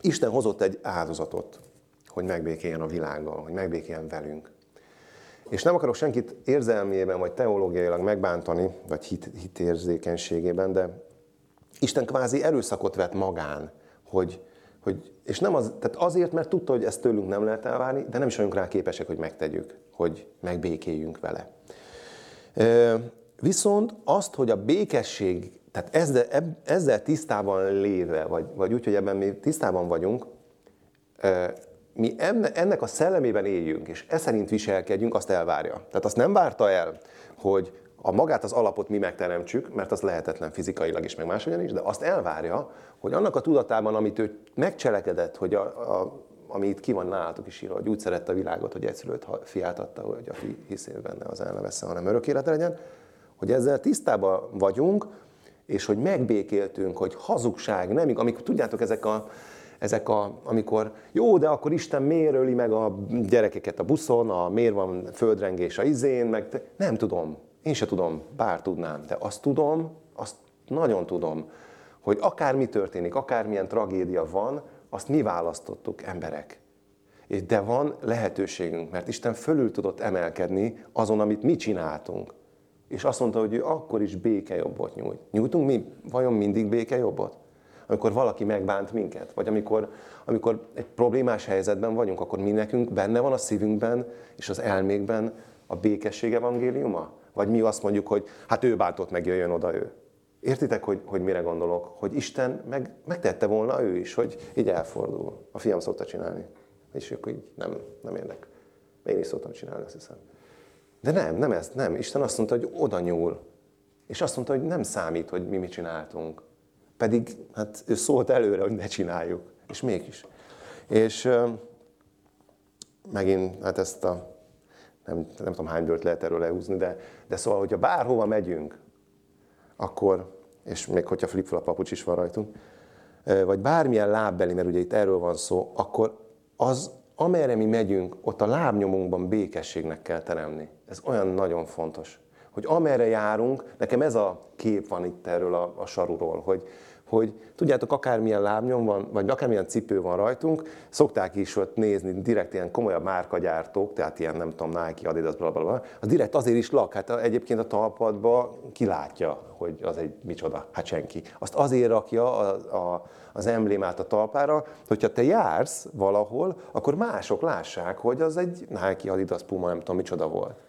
Isten hozott egy áldozatot, hogy megbékéljen a világgal, hogy megbékéljen velünk. És nem akarok senkit érzelmében vagy teológiailag megbántani, vagy hit, hitérzékenységében, de Isten kvázi erőszakot vett magán, hogy, hogy, és nem az, tehát azért, mert tudta, hogy ezt tőlünk nem lehet elvárni, de nem is vagyunk rá képesek, hogy megtegyük, hogy megbékéljünk vele. Viszont azt, hogy a békesség, tehát ezzel, ezzel tisztában léve, vagy, vagy úgy, hogy ebben mi tisztában vagyunk, mi ennek a szellemében éljünk, és e szerint viselkedjünk, azt elvárja. Tehát azt nem várta el, hogy a magát az alapot mi megteremtsük, mert az lehetetlen fizikailag is, meg máshogyan is, de azt elvárja, hogy annak a tudatában, amit ő megcselekedett, hogy a, a, ami itt ki van nálatok is írva, hogy úgy szerette a világot, hogy egyszülött fiát adta, hogy a fi hiszél benne az el ne vesse, hanem örök élete legyen, hogy ezzel tisztában vagyunk, és hogy megbékéltünk, hogy hazugság, nem, amikor tudjátok, ezek a, ezek a, amikor jó, de akkor Isten miért öli meg a gyerekeket a buszon, a miért van földrengés a izén, meg nem tudom, én se tudom, bár tudnám, de azt tudom, azt nagyon tudom, hogy akármi történik, akármilyen tragédia van, azt mi választottuk emberek. De van lehetőségünk, mert Isten fölül tudott emelkedni azon, amit mi csináltunk. És azt mondta, hogy ő akkor is békejobbot nyújt. Nyújtunk mi vajon mindig békejobbot? Amikor valaki megbánt minket, vagy amikor, amikor egy problémás helyzetben vagyunk, akkor mi nekünk benne van a szívünkben és az elmékben a békesség evangéliuma? Vagy mi azt mondjuk, hogy hát ő bántott meg, jöjjön oda ő. Értitek, hogy, hogy mire gondolok? Hogy Isten meg, megtette volna ő is, hogy így elfordul. A fiam szokta csinálni. És akkor így nem, nem érdek. Én is szoktam csinálni, azt hiszem. De nem, nem ezt, nem. Isten azt mondta, hogy oda nyúl. És azt mondta, hogy nem számít, hogy mi mit csináltunk. Pedig hát ő szólt előre, hogy ne csináljuk. És mégis. És euh, megint, hát ezt a nem, nem tudom hány bőrt lehet erről lehúzni, de, de szóval, hogyha bárhova megyünk, akkor, és még hogyha flip-flop papucs is van rajtunk, vagy bármilyen lábbeli, mert ugye itt erről van szó, akkor az, amerre mi megyünk, ott a lábnyomunkban békességnek kell teremni. Ez olyan nagyon fontos. Hogy amerre járunk, nekem ez a kép van itt erről a, a saruról, hogy, hogy tudjátok, akármilyen lábnyom van, vagy akármilyen cipő van rajtunk, szokták is ott nézni direkt ilyen komolyabb márkagyártók, tehát ilyen nem tudom, Nike, Adidas, bla, bla, bla. Az direkt azért is lak, hát egyébként a talpadba kilátja, hogy az egy micsoda, hát senki. Azt azért rakja a, a, az emblémát a talpára, hogyha te jársz valahol, akkor mások lássák, hogy az egy Nike, Adidas, Puma, nem tudom, micsoda volt.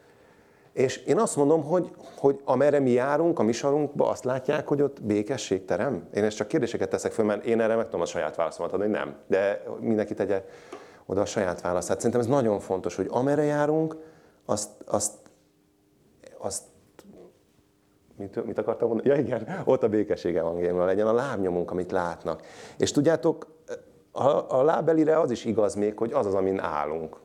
És én azt mondom, hogy, hogy amerre mi járunk, a mi sarunkba, azt látják, hogy ott békesség terem. Én ezt csak kérdéseket teszek föl, mert én erre meg tudom a saját válaszomat adni, nem. De mindenki tegye oda a saját válaszát. Szerintem ez nagyon fontos, hogy amerre járunk, azt, azt, azt mit, mit akartam mondani? Ja igen, ott a békesség evangéliuma legyen, a lábnyomunk, amit látnak. És tudjátok, a, a lábelire az is igaz még, hogy az az, amin állunk.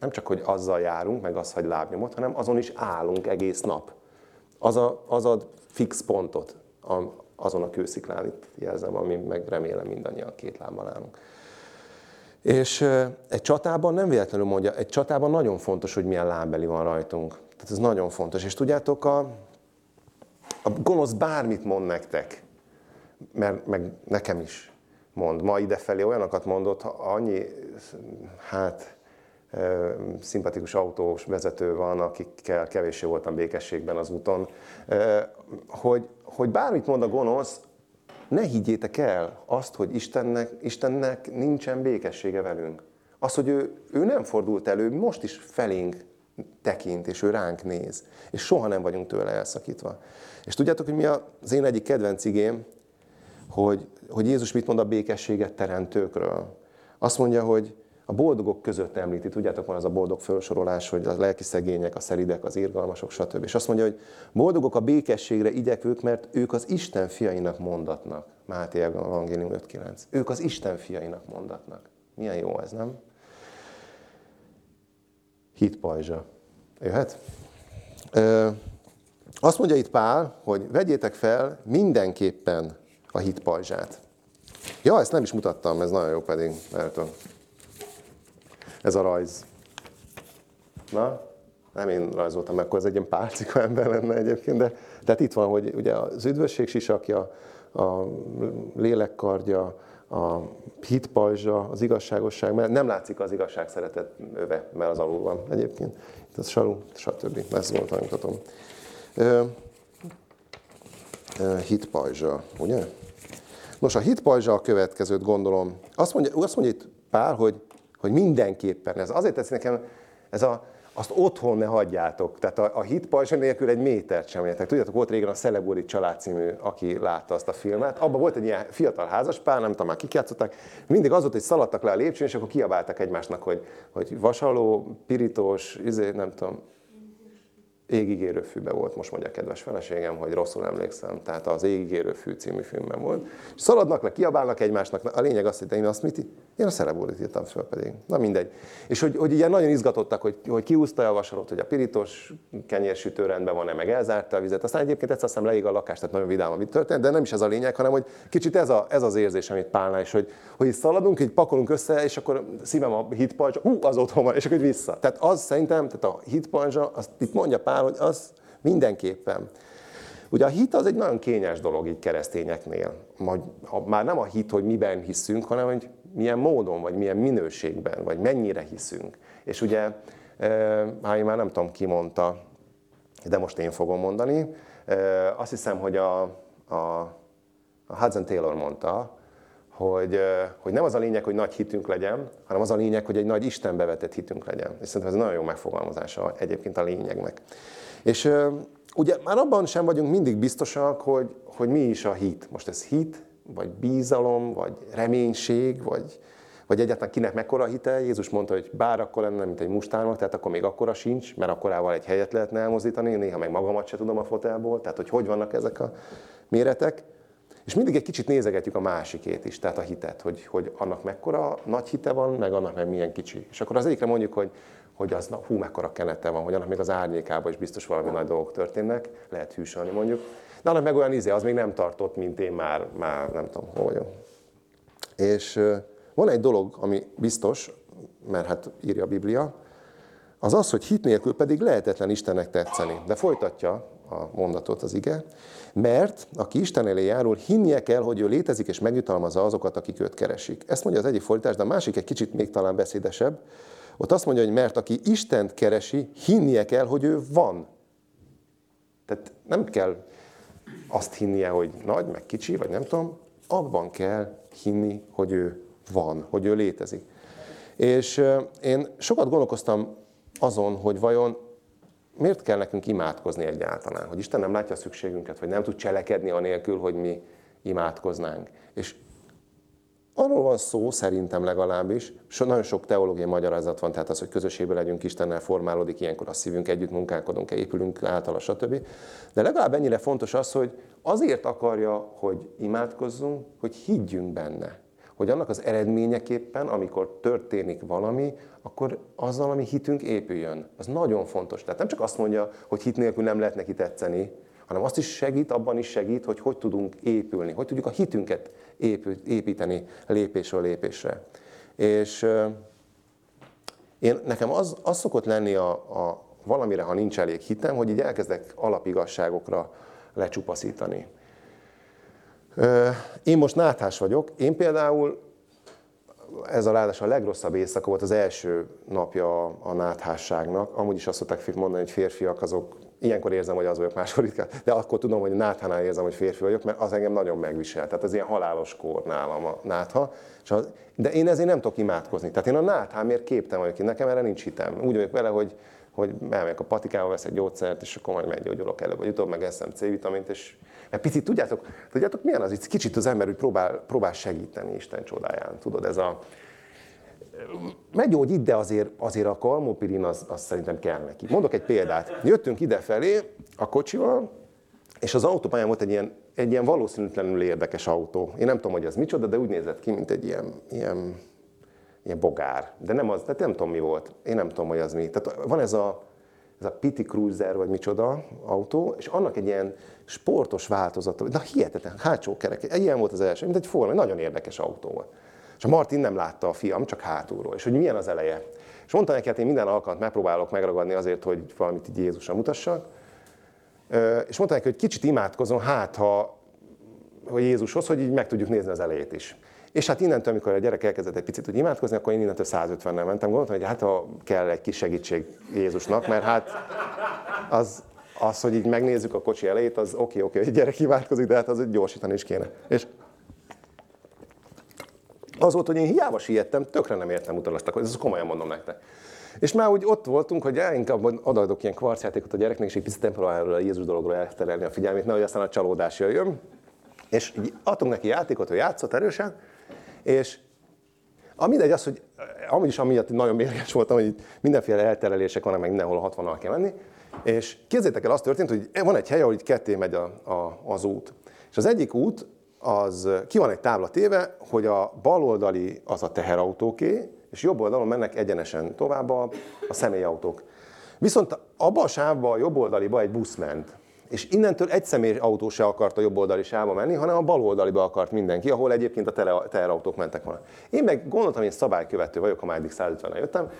Nem csak, hogy azzal járunk, meg az hagy lábnyomot, hanem azon is állunk egész nap. Az, a, az ad fix pontot a, azon a kősziklán, itt jelzem, ami meg remélem mindannyian két lábban állunk. És egy csatában nem véletlenül mondja, egy csatában nagyon fontos, hogy milyen lábbeli van rajtunk. Tehát ez nagyon fontos. És tudjátok, a, a gonosz bármit mond nektek, mert meg nekem is mond. Ma idefelé olyanokat mondott, annyi, hát szimpatikus autós vezető van, akikkel kevéssé voltam békességben az úton, hogy, hogy bármit mond a gonosz, ne higgyétek el azt, hogy Istennek, Istennek nincsen békessége velünk. Az, hogy ő, ő nem fordult elő, most is felénk tekint, és ő ránk néz. És soha nem vagyunk tőle elszakítva. És tudjátok, hogy mi az én egyik kedvenc igém, hogy, hogy Jézus mit mond a békességet teremtőkről. Azt mondja, hogy a boldogok között említi, tudjátok, van az a boldog felsorolás, hogy a lelki szegények, a szeridek, az irgalmasok, stb. És azt mondja, hogy boldogok a békességre igyekvők, mert ők az Isten fiainak mondatnak. Máté Evangélium 5.9. Ők az Isten fiainak mondatnak. Milyen jó ez, nem? Hitpajzsa. Jöhet? Ö, azt mondja itt Pál, hogy vegyétek fel mindenképpen a hitpajzsát. Ja, ezt nem is mutattam, ez nagyon jó pedig, mert ez a rajz. Na, nem én rajzoltam meg, akkor ez egy ilyen pálcika ember lenne egyébként, de tehát itt van, hogy ugye az üdvösség sisakja, a lélekkardja, a hitpajzsa, az igazságosság, mert nem látszik az igazság szeretet öve, mert az alul van egyébként. Itt az saru, stb. Ezt volt, mutatom. Hitpajzsa, ugye? Nos, a hitpajzsa a következőt gondolom. Azt mondja, azt mondja itt Pál, hogy hogy mindenképpen ez. Azért tetszik nekem, ez a, azt otthon ne hagyjátok. Tehát a, a hitpajzsa nélkül egy métert sem értek. Tudjátok, volt régen a Szelebori család című, aki látta azt a filmet. Abban volt egy ilyen fiatal házaspár, nem tudom, már kik játszották. Mindig az volt, hogy szaladtak le a lépcsőn, és akkor kiabáltak egymásnak, hogy, hogy vasaló, pirítós, izé, nem tudom, Égigérő fűbe volt, most mondja a kedves feleségem, hogy rosszul emlékszem, tehát az Égigérő fű című filmben volt. És szaladnak le, kiabálnak egymásnak, a lényeg az, hogy én azt mit, én a szerebólit írtam föl pedig. Na mindegy. És hogy, hogy ilyen nagyon izgatottak, hogy, hogy kiúzta a vasalót, hogy a pirítós kenyérsütő rendben van-e, meg elzárta a vizet. Aztán egyébként egyszer aztán leég a lakást, tehát nagyon vidám, amit történt, de nem is ez a lényeg, hanem hogy kicsit ez, a, ez az érzés, amit Pálnál is, hogy, hogy szaladunk, így pakolunk össze, és akkor szívem a hitpajzsa, hú, az otthon van, és akkor vissza. Tehát az szerintem, tehát a hitpajzsa, azt itt mondja Pál, hogy az mindenképpen. Ugye a hit az egy nagyon kényes dolog így keresztényeknél. Már nem a hit, hogy miben hiszünk, hanem hogy milyen módon, vagy milyen minőségben, vagy mennyire hiszünk. És ugye, hát én már nem tudom, ki mondta, de most én fogom mondani. Azt hiszem, hogy a, a, a Hudson Taylor mondta, hogy, hogy nem az a lényeg, hogy nagy hitünk legyen, hanem az a lényeg, hogy egy nagy Istenbe vetett hitünk legyen. És szerintem ez nagyon jó megfogalmazása egyébként a lényegnek. És ugye már abban sem vagyunk mindig biztosak, hogy, hogy mi is a hit. Most ez hit, vagy bízalom, vagy reménység, vagy, vagy egyáltalán kinek mekkora hite. Jézus mondta, hogy bár akkor lenne, mint egy mustármak, tehát akkor még akkora sincs, mert akkorával egy helyet lehetne elmozdítani, néha meg magamat se tudom a fotelból, tehát hogy hogy vannak ezek a méretek. És mindig egy kicsit nézegetjük a másikét is, tehát a hitet, hogy, hogy annak mekkora nagy hite van, meg annak meg milyen kicsi. És akkor az egyikre mondjuk, hogy, hogy az, na, hú, mekkora kenete van, hogy annak még az árnyékában is biztos valami nagy dolgok történnek, lehet hűsölni mondjuk. De annak meg olyan izé, az még nem tartott, mint én már, már nem tudom, hol vagyok. És van egy dolog, ami biztos, mert hát írja a Biblia, az az, hogy hit nélkül pedig lehetetlen Istennek tetszeni. De folytatja a mondatot az ige, mert aki Isten elé járul, hinnie kell, hogy ő létezik és megjutalmazza azokat, akik őt keresik. Ezt mondja az egyik fordítás, de a másik egy kicsit még talán beszédesebb. Ott azt mondja, hogy mert aki Istent keresi, hinnie kell, hogy ő van. Tehát nem kell azt hinnie, hogy nagy, meg kicsi, vagy nem tudom, abban kell hinni, hogy ő van, hogy ő létezik. És én sokat gondolkoztam azon, hogy vajon miért kell nekünk imádkozni egyáltalán? Hogy Isten nem látja a szükségünket, vagy nem tud cselekedni anélkül, hogy mi imádkoznánk. És arról van szó, szerintem legalábbis, so, nagyon sok teológiai magyarázat van, tehát az, hogy közösségben legyünk Istennel, formálódik ilyenkor a szívünk, együtt munkálkodunk, épülünk általa, stb. De legalább ennyire fontos az, hogy azért akarja, hogy imádkozzunk, hogy higgyünk benne hogy annak az eredményeképpen, amikor történik valami, akkor azzal, ami hitünk épüljön. Az nagyon fontos. Tehát nem csak azt mondja, hogy hit nélkül nem lehet neki tetszeni, hanem azt is segít, abban is segít, hogy hogy tudunk épülni, hogy tudjuk a hitünket építeni lépésről lépésre. És én, nekem az, az szokott lenni a, a valamire, ha nincs elég hitem, hogy így elkezdek alapigasságokra lecsupaszítani. Én most náthás vagyok. Én például, ez a ráadásul a legrosszabb éjszaka volt az első napja a, a náthásságnak. Amúgy is azt szokták mondani, hogy férfiak azok, ilyenkor érzem, hogy az vagyok máskor ritkán, de akkor tudom, hogy náthánál érzem, hogy férfi vagyok, mert az engem nagyon megvisel. Tehát ez ilyen halálos kor nálam a nátha. De én ezért nem tudok imádkozni. Tehát én a náthámért képtem vagyok, nekem erre nincs hitem. Úgy vagyok vele, hogy hogy elmegyek a patikába, veszek gyógyszert, és akkor majd meggyógyulok előbb, vagy utóbb meg eszem C-vitamint, és Mert picit tudjátok, tudjátok milyen az, itt kicsit az ember hogy próbál, próbál segíteni Isten csodáján. Tudod, ez a, meggyógyít, de azért, azért a kalmopirin az, az szerintem kell neki. Mondok egy példát. Jöttünk idefelé a kocsival, és az autópályán volt egy ilyen, egy ilyen valószínűtlenül érdekes autó. Én nem tudom, hogy az micsoda, de úgy nézett ki, mint egy ilyen, ilyen, ilyen bogár. De nem az, tehát nem tudom, mi volt. Én nem tudom, hogy az mi. Tehát van ez a, ez a Pity Cruiser, vagy micsoda autó, és annak egy ilyen sportos változata, na hihetetlen, hátsó kerek, ilyen volt az első, mint egy forma, nagyon érdekes autó volt. És a Martin nem látta a fiam, csak hátulról, és hogy milyen az eleje. És mondta neki, hát én minden alkalmat megpróbálok megragadni azért, hogy valamit így Jézusra mutassak. És mondta neki, hogy kicsit imádkozom, hát ha hogy Jézushoz, hogy így meg tudjuk nézni az elejét is. És hát innentől, amikor a gyerek elkezdett egy picit úgy imádkozni, akkor én innentől 150-nel mentem. Gondoltam, hogy hát ha kell egy kis segítség Jézusnak, mert hát az, az hogy így megnézzük a kocsi elejét, az oké, oké, okay, hogy a gyerek imádkozik, de hát az gyorsítani is kéne. És az volt, hogy én hiába siettem, tökre nem értem utalastak, hogy ezt komolyan mondom nektek. És már úgy ott voltunk, hogy inkább odaadok ilyen kvarcjátékot a gyereknek, és egy picit temporáról a Jézus dologról elterelni a figyelmét, nehogy aztán a csalódás jöjjön. És így adtunk neki játékot, hogy játszott erősen, és a mindegy az, hogy amúgy is amiatt nagyon mérges voltam, hogy mindenféle elterelések vannak, meg mindenhol 60-nal kell menni, és képzétek el, az történt, hogy van egy hely, ahol itt ketté megy a, a, az út. És az egyik út az ki van egy tábla téve, hogy a baloldali az a teherautóké, és jobb oldalon mennek egyenesen tovább a, a személyautók. Viszont abba a sávba, a jobb oldaliba egy busz ment. És innentől egy személy autó se akart a jobb oldali sávba menni, hanem a bal oldaliba akart mindenki, ahol egyébként a teherautók mentek volna. Én meg gondoltam, én szabálykövető vagyok, ha már eddig 150 jöttem,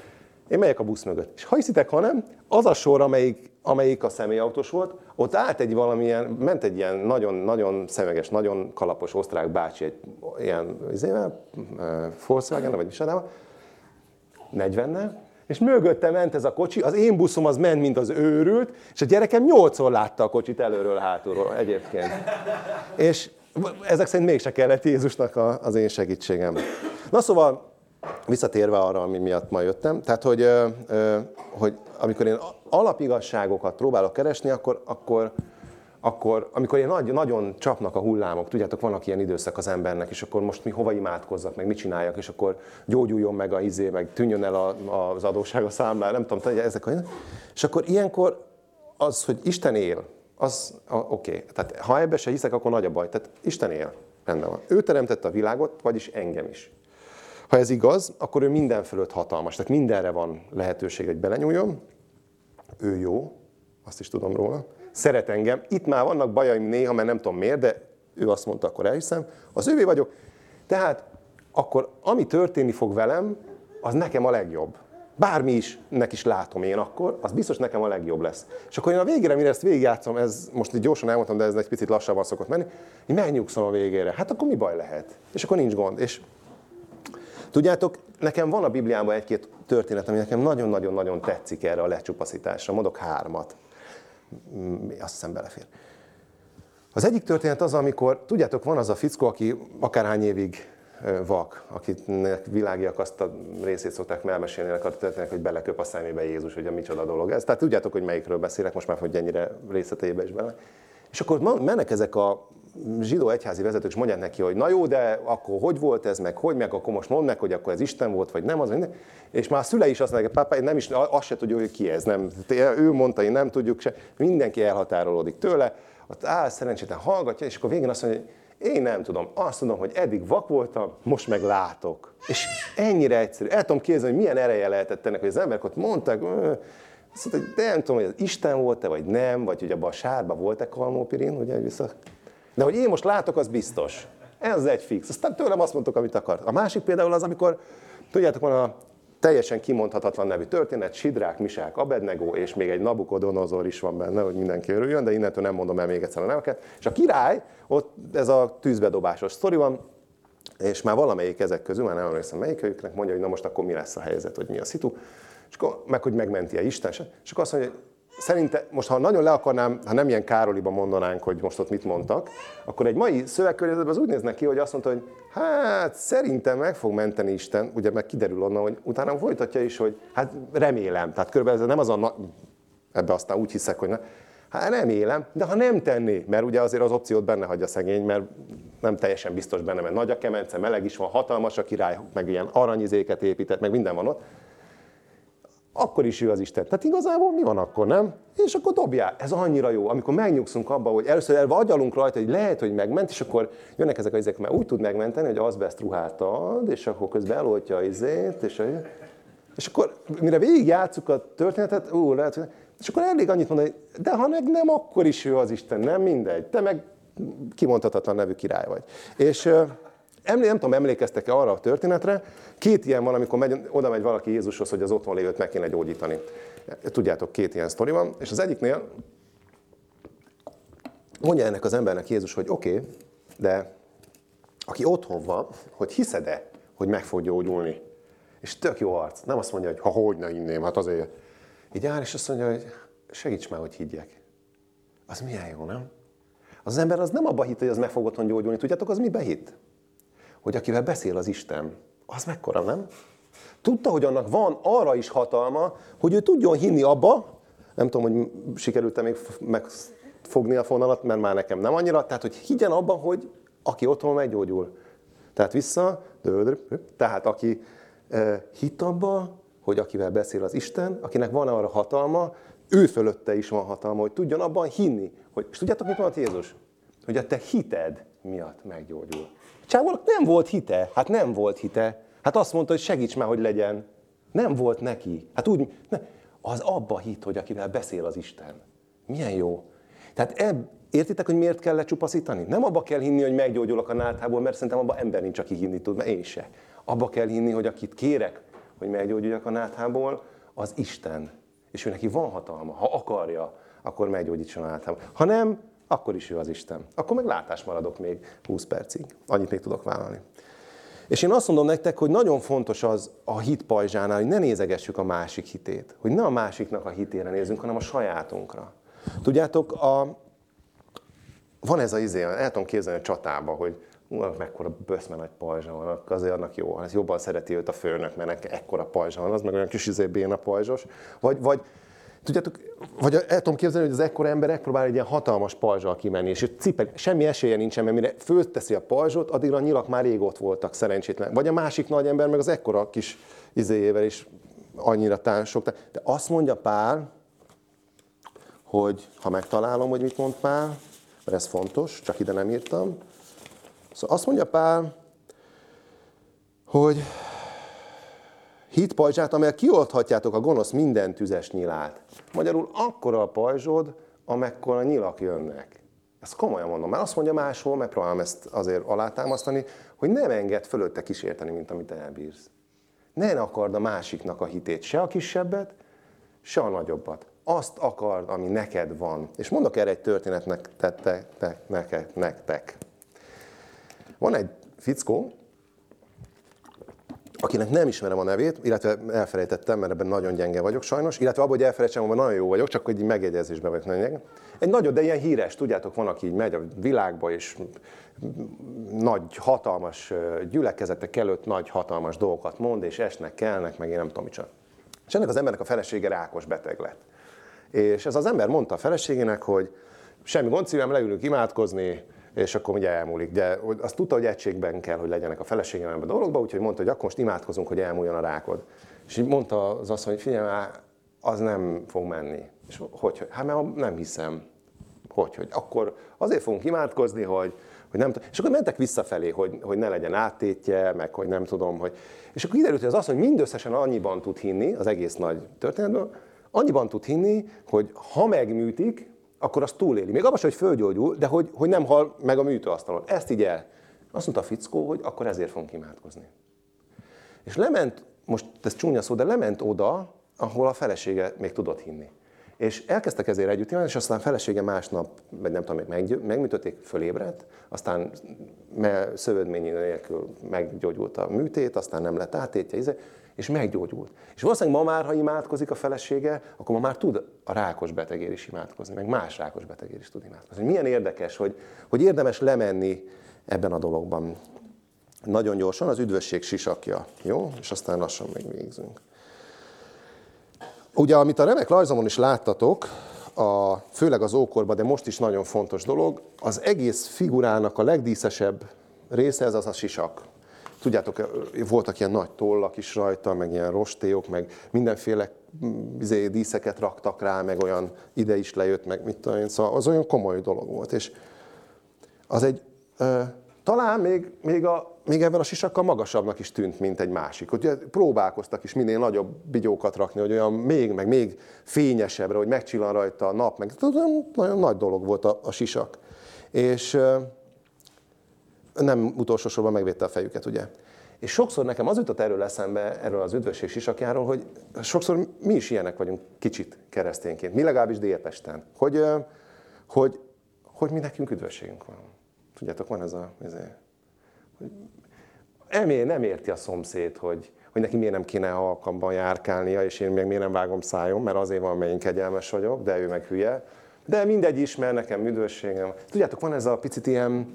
én megyek a busz mögött. És ha hiszitek, ha nem, az a sor, amelyik, amelyik a személyautós volt, ott állt egy valamilyen, ment egy ilyen nagyon-nagyon szemeges, nagyon kalapos osztrák bácsi, egy ilyen, izével, Volkswagen, vagy micsoda, 40 és mögötte ment ez a kocsi, az én buszom az ment, mint az őrült, és a gyerekem nyolcszor látta a kocsit előről, hátulról egyébként. És ezek szerint mégse kellett Jézusnak az én segítségem. Na szóval, visszatérve arra, ami miatt ma jöttem, tehát, hogy, hogy amikor én alapigasságokat próbálok keresni, akkor, akkor, akkor amikor én nagy, nagyon csapnak a hullámok, tudjátok, vannak ilyen időszak az embernek, és akkor most mi hova imádkozzak, meg mit csináljak, és akkor gyógyuljon meg a izé, meg tűnjön el a, az adósság a számlára, nem tudom, ezek a... És akkor ilyenkor az, hogy Isten él, az oké. Okay. Tehát ha ebbe se hiszek, akkor nagy a baj. Tehát Isten él, rendben van. Ő teremtette a világot, vagyis engem is. Ha ez igaz, akkor ő minden fölött hatalmas. Tehát mindenre van lehetőség, hogy belenyúljon. Ő jó, azt is tudom róla. Szeret engem. Itt már vannak bajaim néha, mert nem tudom miért, de ő azt mondta, akkor elhiszem. Az ővé vagyok. Tehát akkor ami történni fog velem, az nekem a legjobb. Bármi is nek is látom én akkor, az biztos nekem a legjobb lesz. És akkor én a végére, mire ezt végigjátszom, ez most így gyorsan elmondtam, de ez egy picit lassabban szokott menni, én megnyugszom a végére. Hát akkor mi baj lehet? És akkor nincs gond. És Tudjátok, nekem van a Bibliában egy-két történet, ami nekem nagyon-nagyon-nagyon tetszik erre a lecsupaszításra. Mondok hármat. Mm, azt hiszem belefér. Az egyik történet az, amikor, tudjátok, van az a fickó, aki akárhány évig vak, akitnek világiak azt a részét szokták elmesélni a történetnek, hogy beleköp a szemébe Jézus, hogy a micsoda dolog ez. Tehát tudjátok, hogy melyikről beszélek, most már, hogy ennyire részleteibe is bele. És akkor mennek ezek a zsidó egyházi vezetők is mondják neki, hogy na jó, de akkor hogy volt ez, meg hogy, meg akkor most mondd meg, hogy akkor ez Isten volt, vagy nem, az minden. És már a szülei is azt mondják, pápá, nem is, azt se tudja, hogy ki ez, nem. Ő mondta, én nem tudjuk se. Mindenki elhatárolódik tőle, ott áll, szerencsétlen hallgatja, és akkor végén azt mondja, hogy én nem tudom, azt tudom, hogy eddig vak voltam, most meg látok. És ennyire egyszerű. El tudom képzelni, hogy milyen ereje lehetett ennek, hogy az emberek ott mondták, azt mondta, hogy nem tudom, hogy az Isten volt-e, vagy nem, vagy hogy abban a sárban volt-e kalmópirin, ugye vissza de hogy én most látok, az biztos. Ez egy fix. Aztán tőlem azt mondtuk, amit akart. A másik például az, amikor, tudjátok, van a teljesen kimondhatatlan nevű történet, Sidrák, Misák, Abednego, és még egy Nabukodonozor is van benne, hogy mindenki örüljön, de innentől nem mondom el még egyszer a neveket. És a király, ott ez a tűzbedobásos sztori van, és már valamelyik ezek közül, már nem emlékszem melyikőjüknek, mondja, hogy na most akkor mi lesz a helyzet, hogy mi a szitu, és akkor meg, hogy megmenti a Isten, és akkor azt mondja, hogy szerinte, most ha nagyon le akarnám, ha nem ilyen Károliba mondanánk, hogy most ott mit mondtak, akkor egy mai szövegkörnyezetben az úgy néznek ki, hogy azt mondta, hogy hát szerintem meg fog menteni Isten, ugye meg kiderül onnan, hogy utána folytatja is, hogy hát remélem, tehát körülbelül ez nem az a, na, ebbe aztán úgy hiszek, hogy ne, Hát nem élem, de ha nem tenné, mert ugye azért az opciót benne hagyja szegény, mert nem teljesen biztos benne, mert nagy a kemence, meleg is van, hatalmas a király, meg ilyen aranyizéket épített, meg minden van ott, akkor is ő az Isten. Tehát igazából mi van akkor, nem? És akkor dobjál. Ez annyira jó, amikor megnyugszunk abba, hogy először elvagyalunk rajta, hogy lehet, hogy megment, és akkor jönnek ezek a izék, mert úgy tud megmenteni, hogy azbest ruhát ad, és akkor közben eloltja a izét, és, és akkor mire végigjátszuk a történetet, ú, lehet, hogy és akkor elég annyit mondani, de ha meg nem, akkor is ő az Isten, nem mindegy. Te meg kimondhatatlan nevű király vagy. És emlé, nem tudom, emlékeztek-e arra a történetre, két ilyen van, amikor megy, oda megy valaki Jézushoz, hogy az otthon lévőt meg kéne gyógyítani. Tudjátok, két ilyen sztori van, és az egyiknél mondja ennek az embernek Jézus, hogy oké, okay, de aki otthon van, hogy hiszed-e, hogy meg fog gyógyulni? És tök jó arc. Nem azt mondja, hogy ha hogy ne inném, hát azért. Így áll, és azt mondja, hogy segíts már, hogy higgyek. Az milyen jó, nem? Az ember az nem abba hitt, hogy az meg fog otthon gyógyulni. Tudjátok, az mi behitt? Hogy akivel beszél az Isten, az mekkora, nem? Tudta, hogy annak van arra is hatalma, hogy ő tudjon hinni abba, nem tudom, hogy sikerült-e még megfogni a fonalat, mert már nekem nem annyira, tehát hogy higgyen abban, hogy aki otthon meggyógyul. Tehát vissza, tehát aki hitt abba, hogy akivel beszél az Isten, akinek van arra hatalma, ő fölötte is van hatalma, hogy tudjon abban hinni. Hogy, és tudjátok, mit mondott Jézus? Hogy a te hited miatt meggyógyul. Csávónak nem volt hite. Hát nem volt hite. Hát azt mondta, hogy segíts már, hogy legyen. Nem volt neki. Hát úgy, ne, az abba hit, hogy akivel beszél az Isten. Milyen jó. Tehát ebb, értitek, hogy miért kell lecsupaszítani? Nem abba kell hinni, hogy meggyógyulok a náthából, mert szerintem abba ember nincs, aki hinni tud, mert én se. Abba kell hinni, hogy akit kérek, hogy meggyógyuljak a náthából, az Isten. És ő neki van hatalma. Ha akarja, akkor meggyógyítson a náthából. Ha nem, akkor is ő az Isten. Akkor meg látás maradok még 20 percig. Annyit még tudok vállalni. És én azt mondom nektek, hogy nagyon fontos az a hit pajzsánál, hogy ne nézegessük a másik hitét. Hogy ne a másiknak a hitére nézzünk, hanem a sajátunkra. Tudjátok, a, van ez a izé, el tudom képzelni a csatába, hogy Úrnak mekkora böszme nagy pajzsa van, azért annak jó, ez jobban szereti őt a főnök, mert ekkora pajzsa van, az meg olyan kis izé béna pajzsos. Vagy, vagy Tudjátok, vagy el tudom képzelni, hogy az ekkora ember próbál egy ilyen hatalmas pajzsal kimenni, és cipel, semmi esélye nincsen, mert mire fölteszi a pajzsot, addigra a nyilak már rég ott voltak szerencsétlen. Vagy a másik nagy ember meg az ekkora kis izéjével is annyira tán sok. De azt mondja Pál, hogy ha megtalálom, hogy mit mond Pál, mert ez fontos, csak ide nem írtam. Szóval azt mondja Pál, hogy hit pajzsát, amelyel kiolthatjátok a gonosz minden tüzes nyilát. Magyarul akkora a pajzsod, amekkora nyilak jönnek. Ezt komolyan mondom, mert azt mondja máshol, megpróbálom ezt azért alátámasztani, hogy nem enged fölötte kísérteni, mint amit elbírsz. Ne akard a másiknak a hitét, se a kisebbet, se a nagyobbat. Azt akard, ami neked van. És mondok erre egy történetnek te, te, te, neked, nektek. Van egy fickó, akinek nem ismerem a nevét, illetve elfelejtettem, mert ebben nagyon gyenge vagyok sajnos, illetve abban, hogy elfelejtsem, abban nagyon jó vagyok, csak hogy megjegyezésben vagyok nagyon gyenge. Egy nagyon, de ilyen híres, tudjátok, van, aki így megy a világba, és nagy, hatalmas gyülekezetek előtt nagy, hatalmas dolgokat mond, és esnek, kelnek, meg én nem tudom micsoda. És ennek az embernek a felesége rákos beteg lett. És ez az ember mondta a feleségének, hogy semmi gond szívem, leülünk imádkozni, és akkor ugye elmúlik. De azt tudta, hogy egységben kell, hogy legyenek a feleségem ebben a dologban, úgyhogy mondta, hogy akkor most imádkozunk, hogy elmúljon a rákod. És így mondta az asszony, hogy figyelj, az nem fog menni. És hogy, hát mert nem hiszem. Hogy, hogy akkor azért fogunk imádkozni, hogy, hogy nem És akkor mentek visszafelé, hogy, hogy ne legyen áttétje, meg hogy nem tudom, hogy... És akkor kiderült, hogy az asszony mindösszesen annyiban tud hinni, az egész nagy történetből, annyiban tud hinni, hogy ha megműtik, akkor az túléli. Még abban hogy fölgyógyul, de hogy, hogy nem hal meg a műtőasztalon. Ezt így el. Azt mondta a fickó, hogy akkor ezért fogunk imádkozni. És lement, most ez csúnya szó, de lement oda, ahol a felesége még tudott hinni. És elkezdtek ezért együtt imádkozni, és aztán a felesége másnap, vagy nem tudom, meg, megműtötték, fölébredt, aztán szövődményi nélkül meggyógyult a műtét, aztán nem lett átétje, izé és meggyógyult. És valószínűleg ma már, ha imádkozik a felesége, akkor ma már tud a rákos betegér is imádkozni, meg más rákos betegér is tud imádkozni. Milyen érdekes, hogy, hogy érdemes lemenni ebben a dologban. Nagyon gyorsan az üdvösség sisakja, jó? És aztán lassan még végzünk. Ugye, amit a remek rajzomon is láttatok, a, főleg az ókorban, de most is nagyon fontos dolog, az egész figurának a legdíszesebb része ez az a sisak. Tudjátok, voltak ilyen nagy tollak is rajta, meg ilyen rostélyok, meg mindenféle izé, díszeket raktak rá, meg olyan ide is lejött, meg mit tudom én, szóval az olyan komoly dolog volt. És az egy, talán még, még, a, még ebben a sisakkal magasabbnak is tűnt, mint egy másik. Ugye próbálkoztak is minél nagyobb bigyókat rakni, hogy olyan még, meg még fényesebbre, hogy megcsillan rajta a nap, meg nagyon, nagyon nagy dolog volt a, a sisak. És nem utolsó sorban megvédte a fejüket, ugye. És sokszor nekem az jutott erről eszembe, erről az üdvösség sisakjáról, hogy sokszor mi is ilyenek vagyunk kicsit keresztényként, mi legalábbis Dépesten, hogy, hogy, hogy mi nekünk üdvösségünk van. Tudjátok, van ez a... Ez a hogy elmély, nem érti a szomszéd, hogy, hogy neki miért nem kéne alkalomban járkálnia, és én meg miért nem vágom szájom, mert azért van, mert én kegyelmes vagyok, de ő meg hülye. De mindegy is, mert nekem üdvösségem. Tudjátok, van ez a picit ilyen,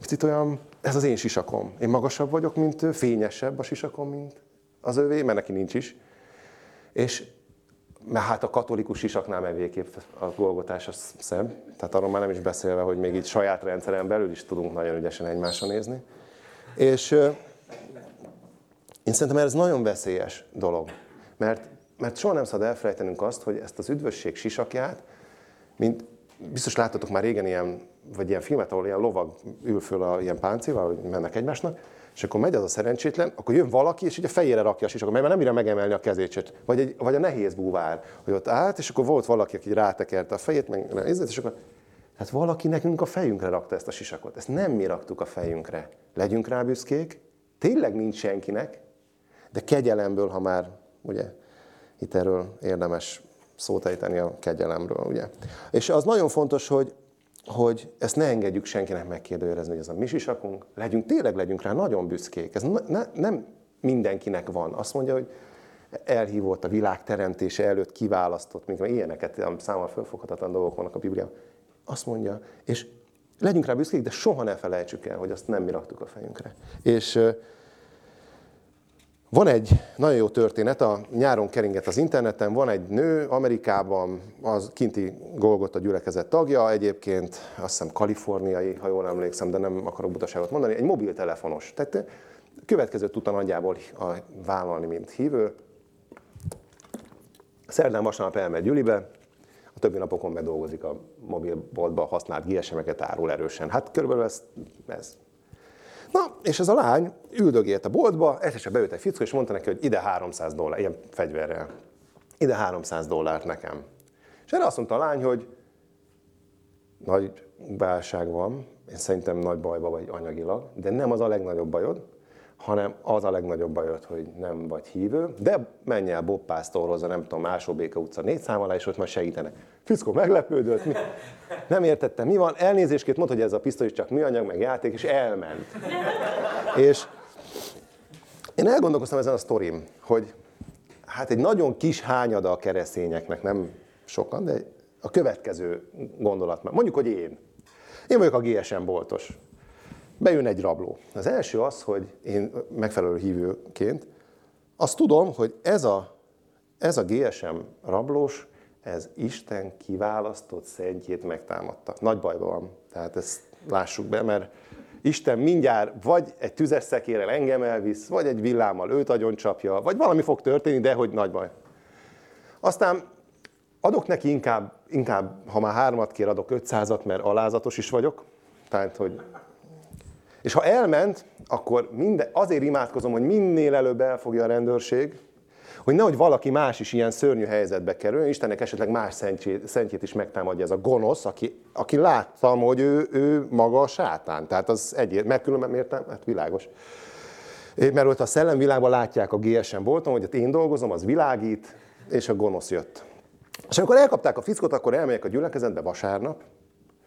picit olyan, ez az én sisakom. Én magasabb vagyok, mint ő, fényesebb a sisakom, mint az övé, mert neki nincs is. És mert hát a katolikus sisaknál meg végképp a golgotás az szebb. Tehát arról már nem is beszélve, hogy még itt saját rendszeren belül is tudunk nagyon ügyesen egymásra nézni. És én szerintem ez nagyon veszélyes dolog. Mert, mert soha nem szabad elfelejtenünk azt, hogy ezt az üdvösség sisakját, mint biztos láttatok már régen ilyen, vagy ilyen filmet, ahol ilyen lovag ül föl a ilyen páncéval, hogy mennek egymásnak, és akkor megy az a szerencsétlen, akkor jön valaki, és így a fejére rakja a sisakot, mert nem bírja megemelni a kezét, vagy, egy, vagy a nehéz búvár, hogy ott állt, és akkor volt valaki, aki rátekerte a fejét, meg, és akkor hát valaki nekünk a fejünkre rakta ezt a sisakot. Ezt nem mi raktuk a fejünkre. Legyünk rá büszkék, tényleg nincs senkinek, de kegyelemből, ha már ugye itt erről érdemes szót ejteni a kegyelemről, ugye. És az nagyon fontos, hogy hogy ezt ne engedjük senkinek megkérdőjelezni, hogy ez a mi sisakunk, legyünk, tényleg legyünk rá nagyon büszkék. Ez ne, nem mindenkinek van. Azt mondja, hogy elhívott a világ teremtése előtt kiválasztott, mint ilyeneket, számomra fölfoghatatlan dolgok vannak a Bibliában. Azt mondja, és legyünk rá büszkék, de soha ne felejtsük el, hogy azt nem mi raktuk a fejünkre. És van egy nagyon jó történet, a nyáron keringet az interneten, van egy nő Amerikában, az kinti a gyülekezet tagja, egyébként azt hiszem kaliforniai, ha jól emlékszem, de nem akarok butaságot mondani, egy mobiltelefonos. Tehát következőt tudta nagyjából vállalni, mint hívő. Szerdán vasárnap elmegy Gyülibe, a többi napokon bedolgozik a mobilboltba, használt GSM-eket árul erősen. Hát körülbelül ez, ez Na, és ez a lány üldögélt a boltba, egyszer beült egy fickó, és mondta neki, hogy ide 300 dollár, ilyen fegyverrel. Ide 300 dollárt nekem. És erre azt mondta a lány, hogy nagy válság van, én szerintem nagy bajba vagy anyagilag, de nem az a legnagyobb bajod, hanem az a legnagyobb bajod, hogy nem vagy hívő, de menj el Bob Pásztorhoz, a nem tudom, Másó Béka utca négy szám alá, és ott majd segítenek. Fiszkó meglepődött, mi? nem értette, mi van, elnézésként mondta, hogy ez a pisztoly csak műanyag, meg játék, és elment. és én elgondolkoztam ezen a sztorim, hogy hát egy nagyon kis hányada a keresztényeknek, nem sokan, de a következő gondolat, mondjuk, hogy én. Én vagyok a GSM boltos bejön egy rabló. Az első az, hogy én megfelelő hívőként azt tudom, hogy ez a, ez a GSM rablós, ez Isten kiválasztott szentjét megtámadta. Nagy bajban van, tehát ezt lássuk be, mert Isten mindjárt vagy egy tüzes szekérrel engem elvisz, vagy egy villámmal őt agyon csapja, vagy valami fog történni, de hogy nagy baj. Aztán adok neki inkább, inkább ha már hármat kér, adok 500-at, mert alázatos is vagyok. Tehát, hogy és ha elment, akkor minden, azért imádkozom, hogy minél előbb elfogja a rendőrség, hogy nehogy valaki más is ilyen szörnyű helyzetbe kerül, Istennek esetleg más szentjét, szentjét is megtámadja ez a gonosz, aki, aki láttam, hogy ő, ő maga a sátán. Tehát az egyért, mert különben miért nem? Hát világos. Mert ott a szellemvilágban látják a GSM bolton, hogy én dolgozom, az világít, és a gonosz jött. És amikor elkapták a fickot, akkor elmegyek a gyülekezetbe vasárnap,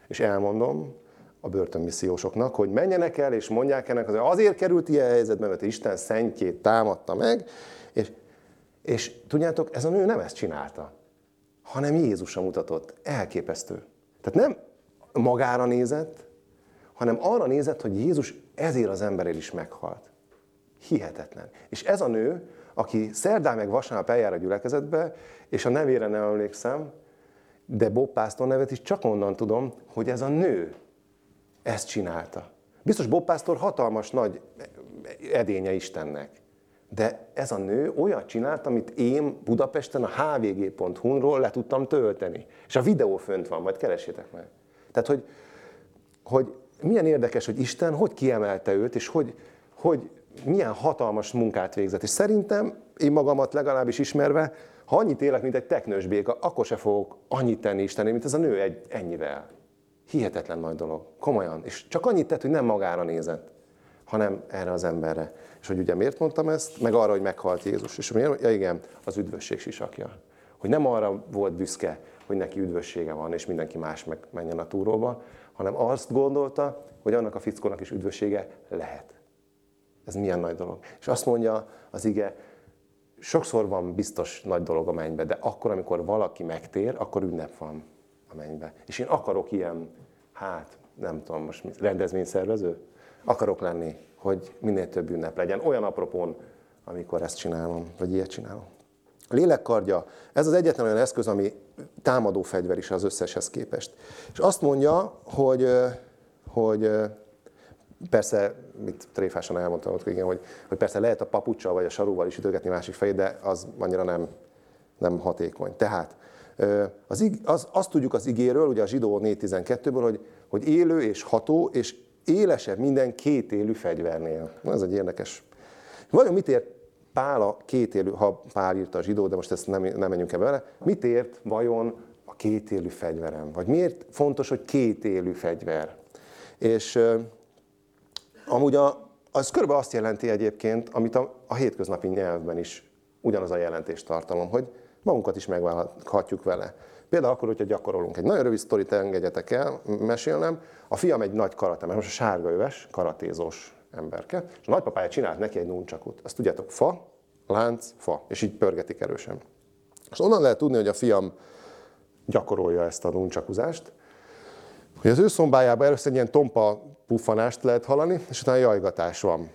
és elmondom, a börtönmissziósoknak, hogy menjenek el, és mondják ennek, hogy azért került ilyen helyzetbe, mert Isten szentjét támadta meg, és, és tudjátok, ez a nő nem ezt csinálta, hanem Jézusra mutatott. Elképesztő. Tehát nem magára nézett, hanem arra nézett, hogy Jézus ezért az emberért is meghalt. Hihetetlen. És ez a nő, aki szerdán meg vasárnap eljár a gyülekezetbe, és a nevére nem emlékszem, De Bob Pásztor nevet is csak onnan tudom, hogy ez a nő ezt csinálta. Biztos Bob Pásztor hatalmas nagy edénye Istennek. De ez a nő olyat csinált, amit én Budapesten a hvg.hu-ról le tudtam tölteni. És a videó fönt van, majd keresétek meg. Tehát, hogy, hogy milyen érdekes, hogy Isten hogy kiemelte őt, és hogy, hogy milyen hatalmas munkát végzett. És szerintem, én magamat legalábbis ismerve, ha annyit élek, mint egy teknős béka, akkor se fogok annyit tenni Istenért, mint ez a nő egy, ennyivel. Hihetetlen nagy dolog. Komolyan. És csak annyit tett, hogy nem magára nézett, hanem erre az emberre. És hogy ugye miért mondtam ezt? Meg arra, hogy meghalt Jézus. És miért? Ja igen, az üdvösség sisakja. Hogy nem arra volt büszke, hogy neki üdvössége van, és mindenki más meg menjen a túróba, hanem azt gondolta, hogy annak a fickónak is üdvössége lehet. Ez milyen nagy dolog. És azt mondja az ige, sokszor van biztos nagy dolog a mennybe, de akkor, amikor valaki megtér, akkor ünnep van a mennybe. És én akarok ilyen, hát nem tudom most, rendezvényszervező? Akarok lenni, hogy minél több ünnep legyen. Olyan apropón, amikor ezt csinálom, vagy ilyet csinálom. A lélekkardja, ez az egyetlen olyan eszköz, ami támadó fegyver is az összeshez képest. És azt mondja, hogy, hogy persze, mit tréfásan elmondtam ott igen, hogy, hogy persze lehet a papucsal vagy a sarúval is ütögetni másik fejét, de az annyira nem, nem hatékony. Tehát az, az, azt tudjuk az igéről, ugye a zsidó 4.12-ből, hogy, hogy élő és ható, és élesebb minden két élő fegyvernél. Ez egy érdekes. Vajon mit ért Pál a két élő, ha Pál írta a zsidó, de most ezt nem, nem menjünk ebbe vele, mit ért vajon a két élő fegyverem? Vagy miért fontos, hogy két élő fegyver? És uh, amúgy a, az körülbelül azt jelenti egyébként, amit a, a hétköznapi nyelvben is ugyanaz a jelentés tartalom, hogy magunkat is megválhatjuk vele. Például akkor, hogyha gyakorolunk. Egy nagyon rövid sztorit engedjetek el, mesélnem. A fiam egy nagy karate, mert most a sárgaöves, karatézós emberke, és a nagypapája csinált neki egy nuncsakut. Azt tudjátok, fa, lánc, fa, és így pörgetik erősen. És onnan lehet tudni, hogy a fiam gyakorolja ezt a nuncsakuzást, hogy az ő szombájában először egy ilyen tompa puffanást lehet hallani, és utána jajgatás van.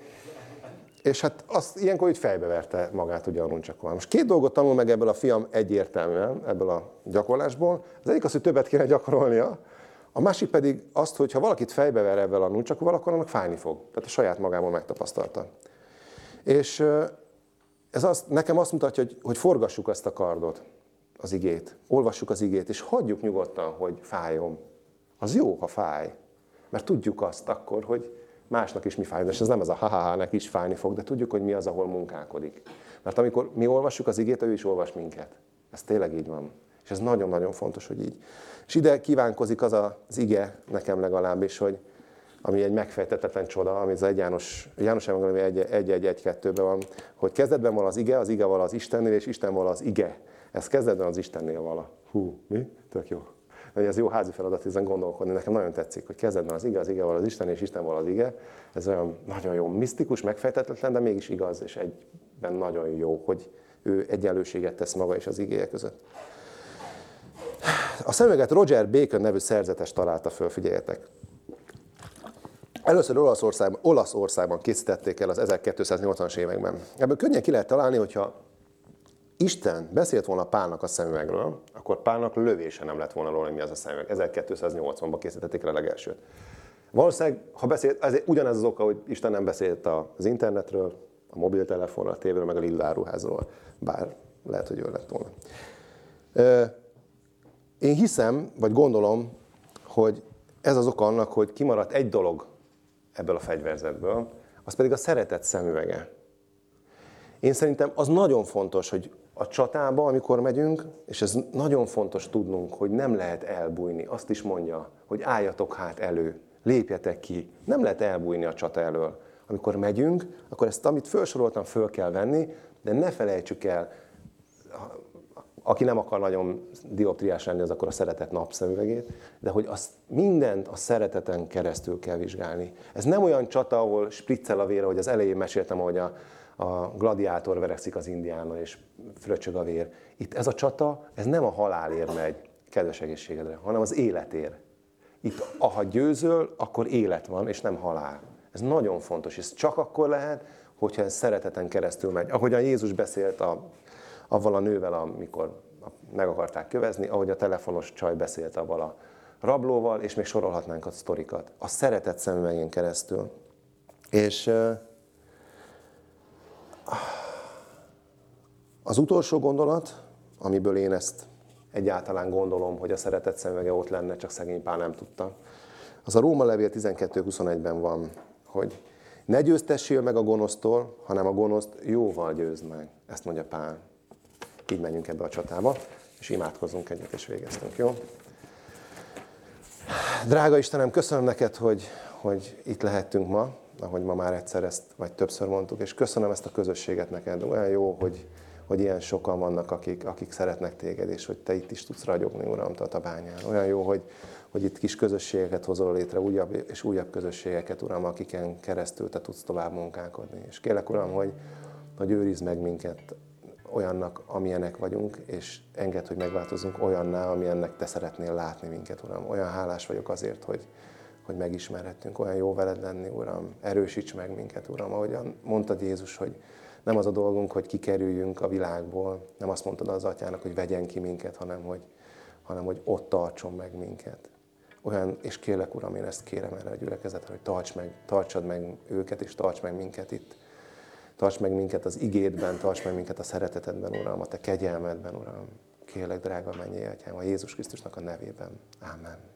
És hát azt ilyenkor így fejbeverte magát ugye a nuncsakon. Most két dolgot tanul meg ebből a fiam egyértelműen, ebből a gyakorlásból. Az egyik az, hogy többet kéne gyakorolnia, a másik pedig azt, hogy ha valakit fejbever ebben a nuncsakúval, akkor annak fájni fog. Tehát a saját magából megtapasztalta. És ez azt, nekem azt mutatja, hogy, hogy forgassuk ezt a kardot, az igét, olvassuk az igét, és hagyjuk nyugodtan, hogy fájjon. Az jó, ha fáj. Mert tudjuk azt akkor, hogy másnak is mi fáj. És ez nem az a ha-ha-ha, neki is fájni fog, de tudjuk, hogy mi az, ahol munkálkodik. Mert amikor mi olvassuk az igét, ő is olvas minket. Ez tényleg így van. És ez nagyon-nagyon fontos, hogy így. És ide kívánkozik az az ige, nekem legalábbis, hogy ami egy megfejtetetlen csoda, ami az egy János, János Evangélium 1-1-1-2-ben van, hogy kezdetben van az ige, az ige vala az Istennél, és Isten vala az ige. Ez kezdetben az Istennél vala. Hú, mi? Tök jó. De ez jó házi feladat ezen gondolkodni. Nekem nagyon tetszik, hogy kezdetben az ige, az ige vala az Isten, és Isten vala az ige. Ez olyan nagyon jó, misztikus, megfejtetetlen, de mégis igaz, és egyben nagyon jó, hogy ő egyenlőséget tesz maga és az igéje között. A szemüveget Roger Bacon nevű szerzetes találta föl, figyeljetek. Először Olaszországban, Olaszországban készítették el az 1280-as években. Ebből könnyen ki lehet találni, hogyha Isten beszélt volna Pálnak a szemüvegről, akkor Pálnak lövése nem lett volna róla, hogy mi az a szemüveg. 1280-ban készítették el a legelsőt. Valószínűleg, ha beszélt, ez ugyanez az oka, hogy Isten nem beszélt az internetről, a mobiltelefonról, a tévéről, meg a lilláruházról, bár lehet, hogy ő lett volna. Én hiszem, vagy gondolom, hogy ez az oka annak, hogy kimaradt egy dolog ebből a fegyverzetből, az pedig a szeretet szemüvege. Én szerintem az nagyon fontos, hogy a csatába, amikor megyünk, és ez nagyon fontos tudnunk, hogy nem lehet elbújni. Azt is mondja, hogy álljatok hát elő, lépjetek ki. Nem lehet elbújni a csata elől. Amikor megyünk, akkor ezt, amit felsoroltam, föl kell venni, de ne felejtsük el, aki nem akar nagyon dioptriás lenni, az akkor a szeretet napszemüvegét, de hogy azt mindent a szereteten keresztül kell vizsgálni. Ez nem olyan csata, ahol spriccel a vér, hogy az elején meséltem, hogy a, a gladiátor verekszik az indiánnal, és fröcsög a vér. Itt ez a csata, ez nem a halálért megy, kedves egészségedre, hanem az életér. Itt, ha győzöl, akkor élet van, és nem halál. Ez nagyon fontos, és csak akkor lehet, hogyha ez szereteten keresztül megy. Ahogyan Jézus beszélt a avval a nővel, amikor meg akarták kövezni, ahogy a telefonos csaj beszélt avval a rablóval, és még sorolhatnánk a sztorikat. A szeretet szemüvegén keresztül. És az utolsó gondolat, amiből én ezt egyáltalán gondolom, hogy a szeretet szemüvege ott lenne, csak szegény Pál nem tudta. Az a Róma levél 12.21-ben van, hogy ne győztessél meg a gonosztól, hanem a gonoszt jóval győzd meg. Ezt mondja Pál. Így menjünk ebbe a csatába, és imádkozzunk egyet, és végeztünk, jó? Drága Istenem, köszönöm neked, hogy, hogy itt lehettünk ma, ahogy ma már egyszer ezt, vagy többször mondtuk, és köszönöm ezt a közösséget neked. Olyan jó, hogy, hogy ilyen sokan vannak, akik, akik szeretnek téged, és hogy te itt is tudsz ragyogni, Uram, a bányán. Olyan jó, hogy, hogy itt kis közösségeket hozol létre, újabb és újabb közösségeket, Uram, akiken keresztül te tudsz tovább munkálkodni. És kérlek, Uram, hogy, hogy őrizd meg minket olyannak, amilyenek vagyunk, és enged, hogy megváltozunk olyanná, amilyennek te szeretnél látni minket, Uram. Olyan hálás vagyok azért, hogy, hogy megismerhettünk, olyan jó veled lenni, Uram. Erősíts meg minket, Uram. Ahogyan mondtad Jézus, hogy nem az a dolgunk, hogy kikerüljünk a világból, nem azt mondtad az atyának, hogy vegyen ki minket, hanem hogy, hanem hogy ott tartson meg minket. Olyan, és kérlek, Uram, én ezt kérem erre a gyülekezetre, hogy tarts meg, tartsad meg őket, és tarts meg minket itt. Tarts meg minket az igédben, tarts meg minket a szeretetedben, Uram, a Te kegyelmedben, Uram. Kérlek, drága mennyi atyám, a Jézus Krisztusnak a nevében. Amen.